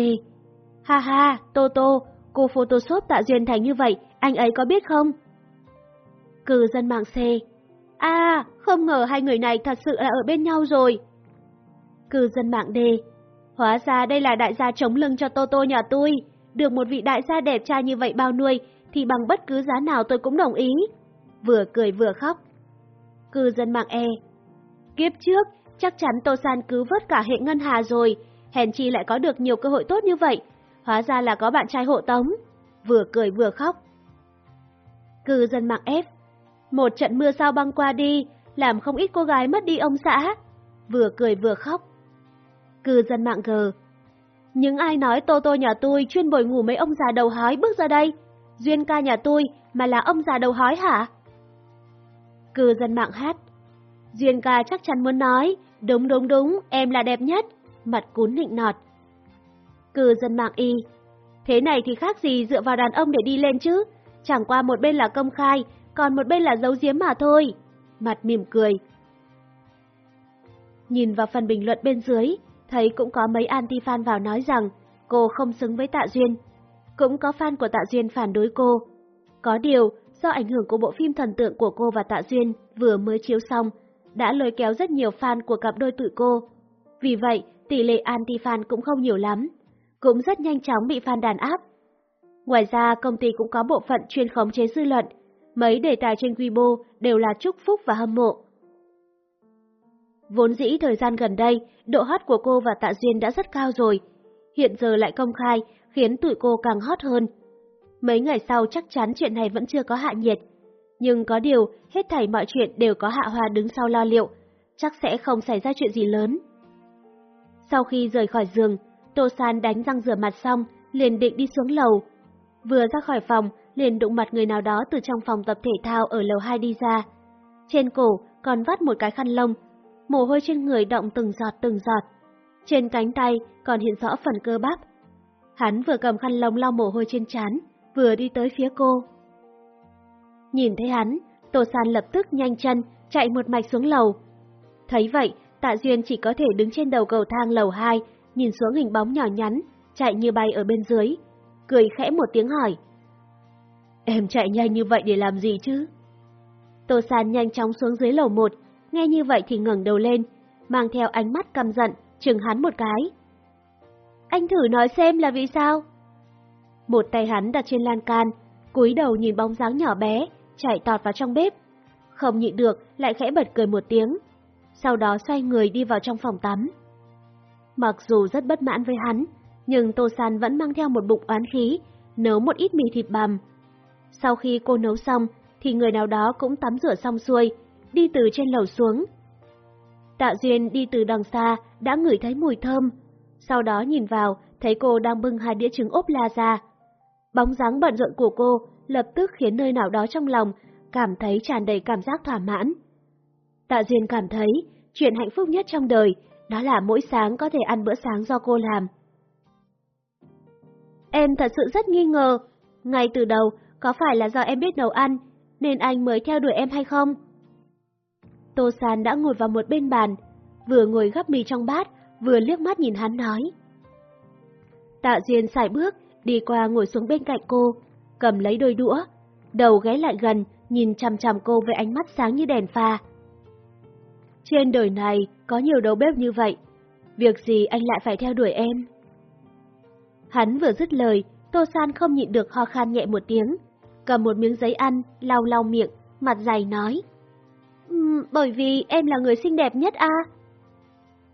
Ha ha, Tô Tô, cô photoshop Tạ Duyên thành như vậy, anh ấy có biết không? Cư dân mạng C À, không ngờ hai người này thật sự là ở bên nhau rồi. Cư dân mạng D Hóa ra đây là đại gia chống lưng cho Toto nhà tôi. Được một vị đại gia đẹp trai như vậy bao nuôi, thì bằng bất cứ giá nào tôi cũng đồng ý. Vừa cười vừa khóc. Cư dân mạng E Kiếp trước, chắc chắn Tô San cứu vớt cả hệ ngân hà rồi, hèn chi lại có được nhiều cơ hội tốt như vậy. Hóa ra là có bạn trai hộ tống. Vừa cười vừa khóc. Cư dân mạng F Một trận mưa sao băng qua đi, làm không ít cô gái mất đi ông xã. Vừa cười vừa khóc. Cư dân mạng G Những ai nói Tô Tô nhà tôi chuyên bồi ngủ mấy ông già đầu hói bước ra đây? Duyên ca nhà tôi mà là ông già đầu hói hả? Cư dân mạng hát Duyên ca chắc chắn muốn nói, đúng đúng đúng, em là đẹp nhất, mặt cún nịnh nọt. Cư dân mạng y, thế này thì khác gì dựa vào đàn ông để đi lên chứ, chẳng qua một bên là công khai, còn một bên là giấu giếm mà thôi. Mặt mỉm cười. Nhìn vào phần bình luận bên dưới, thấy cũng có mấy anti-fan vào nói rằng cô không xứng với Tạ Duyên. Cũng có fan của Tạ Duyên phản đối cô. Có điều, do ảnh hưởng của bộ phim thần tượng của cô và Tạ Duyên vừa mới chiếu xong, đã lôi kéo rất nhiều fan của cặp đôi tụi cô. Vì vậy, tỷ lệ anti-fan cũng không nhiều lắm, cũng rất nhanh chóng bị fan đàn áp. Ngoài ra, công ty cũng có bộ phận chuyên khống chế dư luận, mấy đề tài trên Weibo đều là chúc phúc và hâm mộ. Vốn dĩ thời gian gần đây, độ hot của cô và Tạ Duyên đã rất cao rồi, hiện giờ lại công khai khiến tụi cô càng hot hơn. Mấy ngày sau chắc chắn chuyện này vẫn chưa có hạ nhiệt, nhưng có điều, hết thảy mọi chuyện đều có Hạ Hoa đứng sau lo liệu, chắc sẽ không xảy ra chuyện gì lớn. Sau khi rời khỏi giường, Tô San đánh răng rửa mặt xong, liền định đi xuống lầu. Vừa ra khỏi phòng, liền đụng mặt người nào đó từ trong phòng tập thể thao ở lầu 2 đi ra. Trên cổ còn vắt một cái khăn lông, mồ hôi trên người động từng giọt từng giọt. Trên cánh tay còn hiện rõ phần cơ bắp. Hắn vừa cầm khăn lông lau mồ hôi trên trán, vừa đi tới phía cô. Nhìn thấy hắn, Tô San lập tức nhanh chân, chạy một mạch xuống lầu. Thấy vậy, Tạ Duyên chỉ có thể đứng trên đầu cầu thang lầu 2, nhìn xuống hình bóng nhỏ nhắn, chạy như bay ở bên dưới. Cười khẽ một tiếng hỏi. Em chạy nhanh như vậy để làm gì chứ? Tô San nhanh chóng xuống dưới lầu một, nghe như vậy thì ngẩng đầu lên, mang theo ánh mắt căm giận, chừng hắn một cái. Anh thử nói xem là vì sao? Một tay hắn đặt trên lan can, cúi đầu nhìn bóng dáng nhỏ bé, chạy tọt vào trong bếp. Không nhịn được, lại khẽ bật cười một tiếng. Sau đó xoay người đi vào trong phòng tắm. Mặc dù rất bất mãn với hắn, nhưng Tô San vẫn mang theo một bụng oán khí, nấu một ít mì thịt bằm. Sau khi cô nấu xong, thì người nào đó cũng tắm rửa xong xuôi, đi từ trên lầu xuống. Tạ Duyên đi từ đằng xa, đã ngửi thấy mùi thơm. Sau đó nhìn vào, thấy cô đang bưng hai đĩa trứng ốp la ra. Bóng dáng bận rộn của cô lập tức khiến nơi nào đó trong lòng cảm thấy tràn đầy cảm giác thỏa mãn. Tạ Duyên cảm thấy chuyện hạnh phúc nhất trong đời đó là mỗi sáng có thể ăn bữa sáng do cô làm. Em thật sự rất nghi ngờ, ngay từ đầu có phải là do em biết nấu ăn nên anh mới theo đuổi em hay không? Tô San đã ngồi vào một bên bàn, vừa ngồi gắp mì trong bát, vừa liếc mắt nhìn hắn nói. Tạ Duyên xài bước, đi qua ngồi xuống bên cạnh cô, cầm lấy đôi đũa, đầu ghé lại gần, nhìn chằm chằm cô với ánh mắt sáng như đèn pha. Trên đời này có nhiều đầu bếp như vậy, việc gì anh lại phải theo đuổi em? Hắn vừa dứt lời, Tô San không nhịn được ho khan nhẹ một tiếng, cầm một miếng giấy ăn, lau lau miệng, mặt dày nói. Um, bởi vì em là người xinh đẹp nhất a.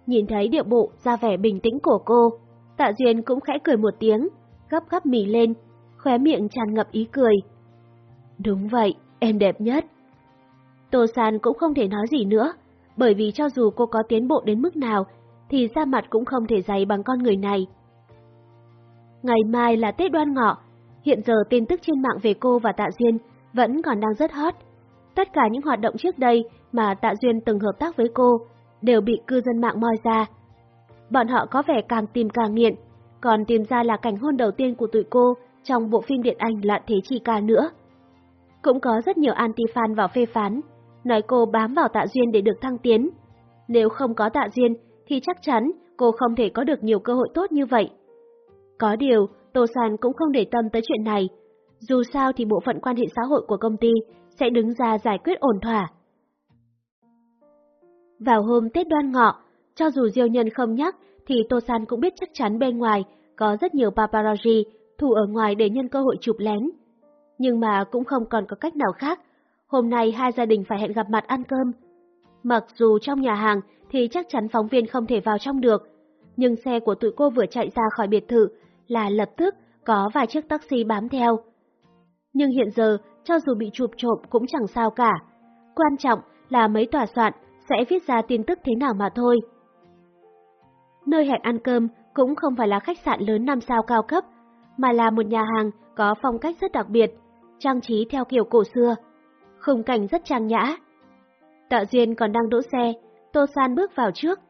Nhìn thấy điệu bộ ra vẻ bình tĩnh của cô, Tạ Duyên cũng khẽ cười một tiếng, gấp gấp mì lên, khóe miệng tràn ngập ý cười. Đúng vậy, em đẹp nhất. Tô San cũng không thể nói gì nữa, bởi vì cho dù cô có tiến bộ đến mức nào, thì da mặt cũng không thể dày bằng con người này. Ngày mai là Tết đoan ngọ, hiện giờ tin tức trên mạng về cô và Tạ Duyên vẫn còn đang rất hot. Tất cả những hoạt động trước đây mà Tạ Duyên từng hợp tác với cô đều bị cư dân mạng moi ra. Bọn họ có vẻ càng tìm càng nghiện, còn tìm ra là cảnh hôn đầu tiên của tụi cô trong bộ phim điện ảnh Loạn Thế Chi Ca nữa. Cũng có rất nhiều anti-fan vào phê phán, nói cô bám vào Tạ Duyên để được thăng tiến. Nếu không có Tạ Duyên thì chắc chắn cô không thể có được nhiều cơ hội tốt như vậy. Có điều, Tô San cũng không để tâm tới chuyện này. Dù sao thì bộ phận quan hệ xã hội của công ty sẽ đứng ra giải quyết ổn thỏa. Vào hôm Tết đoan ngọ, cho dù Diêu Nhân không nhắc thì Tô San cũng biết chắc chắn bên ngoài có rất nhiều paparazzi thủ ở ngoài để nhân cơ hội chụp lén. Nhưng mà cũng không còn có cách nào khác, hôm nay hai gia đình phải hẹn gặp mặt ăn cơm. Mặc dù trong nhà hàng thì chắc chắn phóng viên không thể vào trong được, nhưng xe của tụi cô vừa chạy ra khỏi biệt thự là lập tức có vài chiếc taxi bám theo. Nhưng hiện giờ, cho dù bị chụp trộm cũng chẳng sao cả. Quan trọng là mấy tòa soạn sẽ viết ra tin tức thế nào mà thôi. Nơi hẹn ăn cơm cũng không phải là khách sạn lớn năm sao cao cấp, mà là một nhà hàng có phong cách rất đặc biệt, trang trí theo kiểu cổ xưa. Khung cảnh rất trang nhã. Tạ Duyên còn đang đỗ xe, Tô San bước vào trước.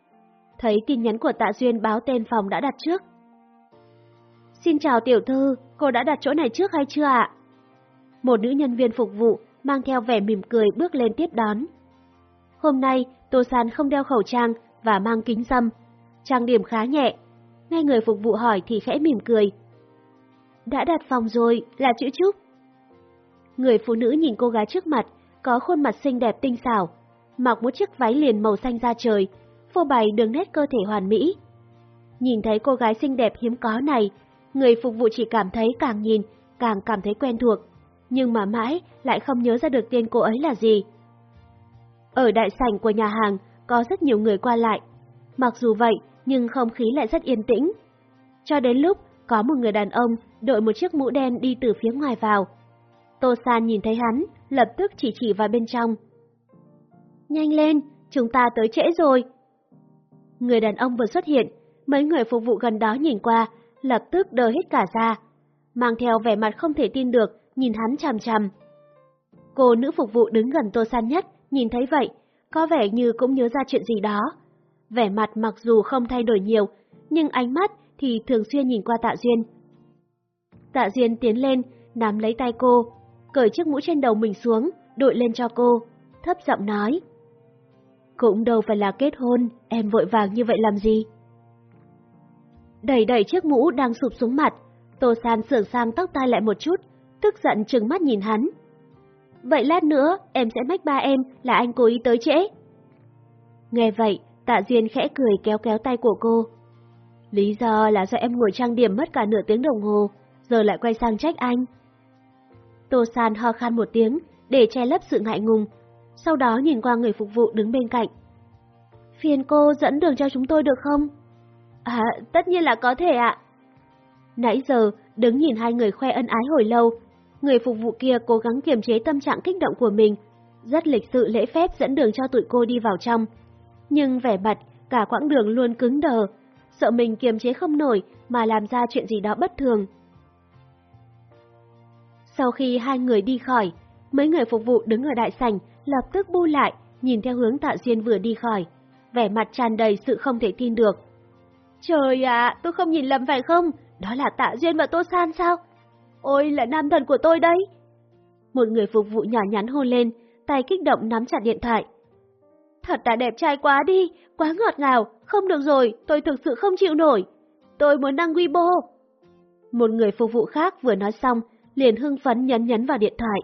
Thấy tin nhắn của Tạ Duyên báo tên phòng đã đặt trước. Xin chào tiểu thư, cô đã đặt chỗ này trước hay chưa ạ? Một nữ nhân viên phục vụ mang theo vẻ mỉm cười bước lên tiếp đón. Hôm nay, Tô San không đeo khẩu trang và mang kính dâm. Trang điểm khá nhẹ. Nghe người phục vụ hỏi thì khẽ mỉm cười. Đã đặt phòng rồi, là chữ chúc. Người phụ nữ nhìn cô gái trước mặt, có khuôn mặt xinh đẹp tinh xảo, mặc một chiếc váy liền màu xanh da trời, phô bày đường nét cơ thể hoàn mỹ. Nhìn thấy cô gái xinh đẹp hiếm có này, người phục vụ chỉ cảm thấy càng nhìn, càng cảm thấy quen thuộc, nhưng mà mãi lại không nhớ ra được tên cô ấy là gì. Ở đại sảnh của nhà hàng có rất nhiều người qua lại, mặc dù vậy nhưng không khí lại rất yên tĩnh. Cho đến lúc có một người đàn ông đội một chiếc mũ đen đi từ phía ngoài vào. Tô San nhìn thấy hắn, lập tức chỉ chỉ vào bên trong. Nhanh lên, chúng ta tới trễ rồi. Người đàn ông vừa xuất hiện, mấy người phục vụ gần đó nhìn qua, lập tức đờ hết cả ra, mang theo vẻ mặt không thể tin được, nhìn hắn chằm chằm. Cô nữ phục vụ đứng gần Tô San nhất, nhìn thấy vậy, có vẻ như cũng nhớ ra chuyện gì đó. Vẻ mặt mặc dù không thay đổi nhiều, nhưng ánh mắt thì thường xuyên nhìn qua Tạ Duyên. Tạ Duyên tiến lên, nắm lấy tay cô, cởi chiếc mũ trên đầu mình xuống, đội lên cho cô, thấp giọng nói. Cũng đâu phải là kết hôn, em vội vàng như vậy làm gì? Đẩy đẩy chiếc mũ đang sụp xuống mặt, Tô San sửa sang tóc tai lại một chút, tức giận trừng mắt nhìn hắn. vậy lát nữa em sẽ mách ba em là anh cố ý tới trễ. Nghe vậy, Tạ Duyên khẽ cười kéo kéo tay của cô. Lý do là do em ngồi trang điểm mất cả nửa tiếng đồng hồ, giờ lại quay sang trách anh. Tô San ho khan một tiếng để che lấp sự ngại ngùng, sau đó nhìn qua người phục vụ đứng bên cạnh. Phiền cô dẫn đường cho chúng tôi được không? À, tất nhiên là có thể ạ. Nãy giờ, đứng nhìn hai người khoe ân ái hồi lâu, người phục vụ kia cố gắng kiềm chế tâm trạng kích động của mình, rất lịch sự lễ phép dẫn đường cho tụi cô đi vào trong. Nhưng vẻ mặt, cả quãng đường luôn cứng đờ, sợ mình kiềm chế không nổi mà làm ra chuyện gì đó bất thường. Sau khi hai người đi khỏi, mấy người phục vụ đứng ở đại sảnh lập tức bu lại, nhìn theo hướng Tạ Duyên vừa đi khỏi, vẻ mặt tràn đầy sự không thể tin được. Trời ạ, tôi không nhìn lầm phải không? Đó là Tạ Duyên và Tô San sao? Ôi là nam thần của tôi đấy! Một người phục vụ nhỏ nhắn hôn lên, tay kích động nắm chặt điện thoại. Thật là đẹp trai quá đi, quá ngọt ngào, không được rồi, tôi thực sự không chịu nổi. Tôi muốn đăng Weibo. Một người phục vụ khác vừa nói xong, liền hưng phấn nhấn nhấn vào điện thoại.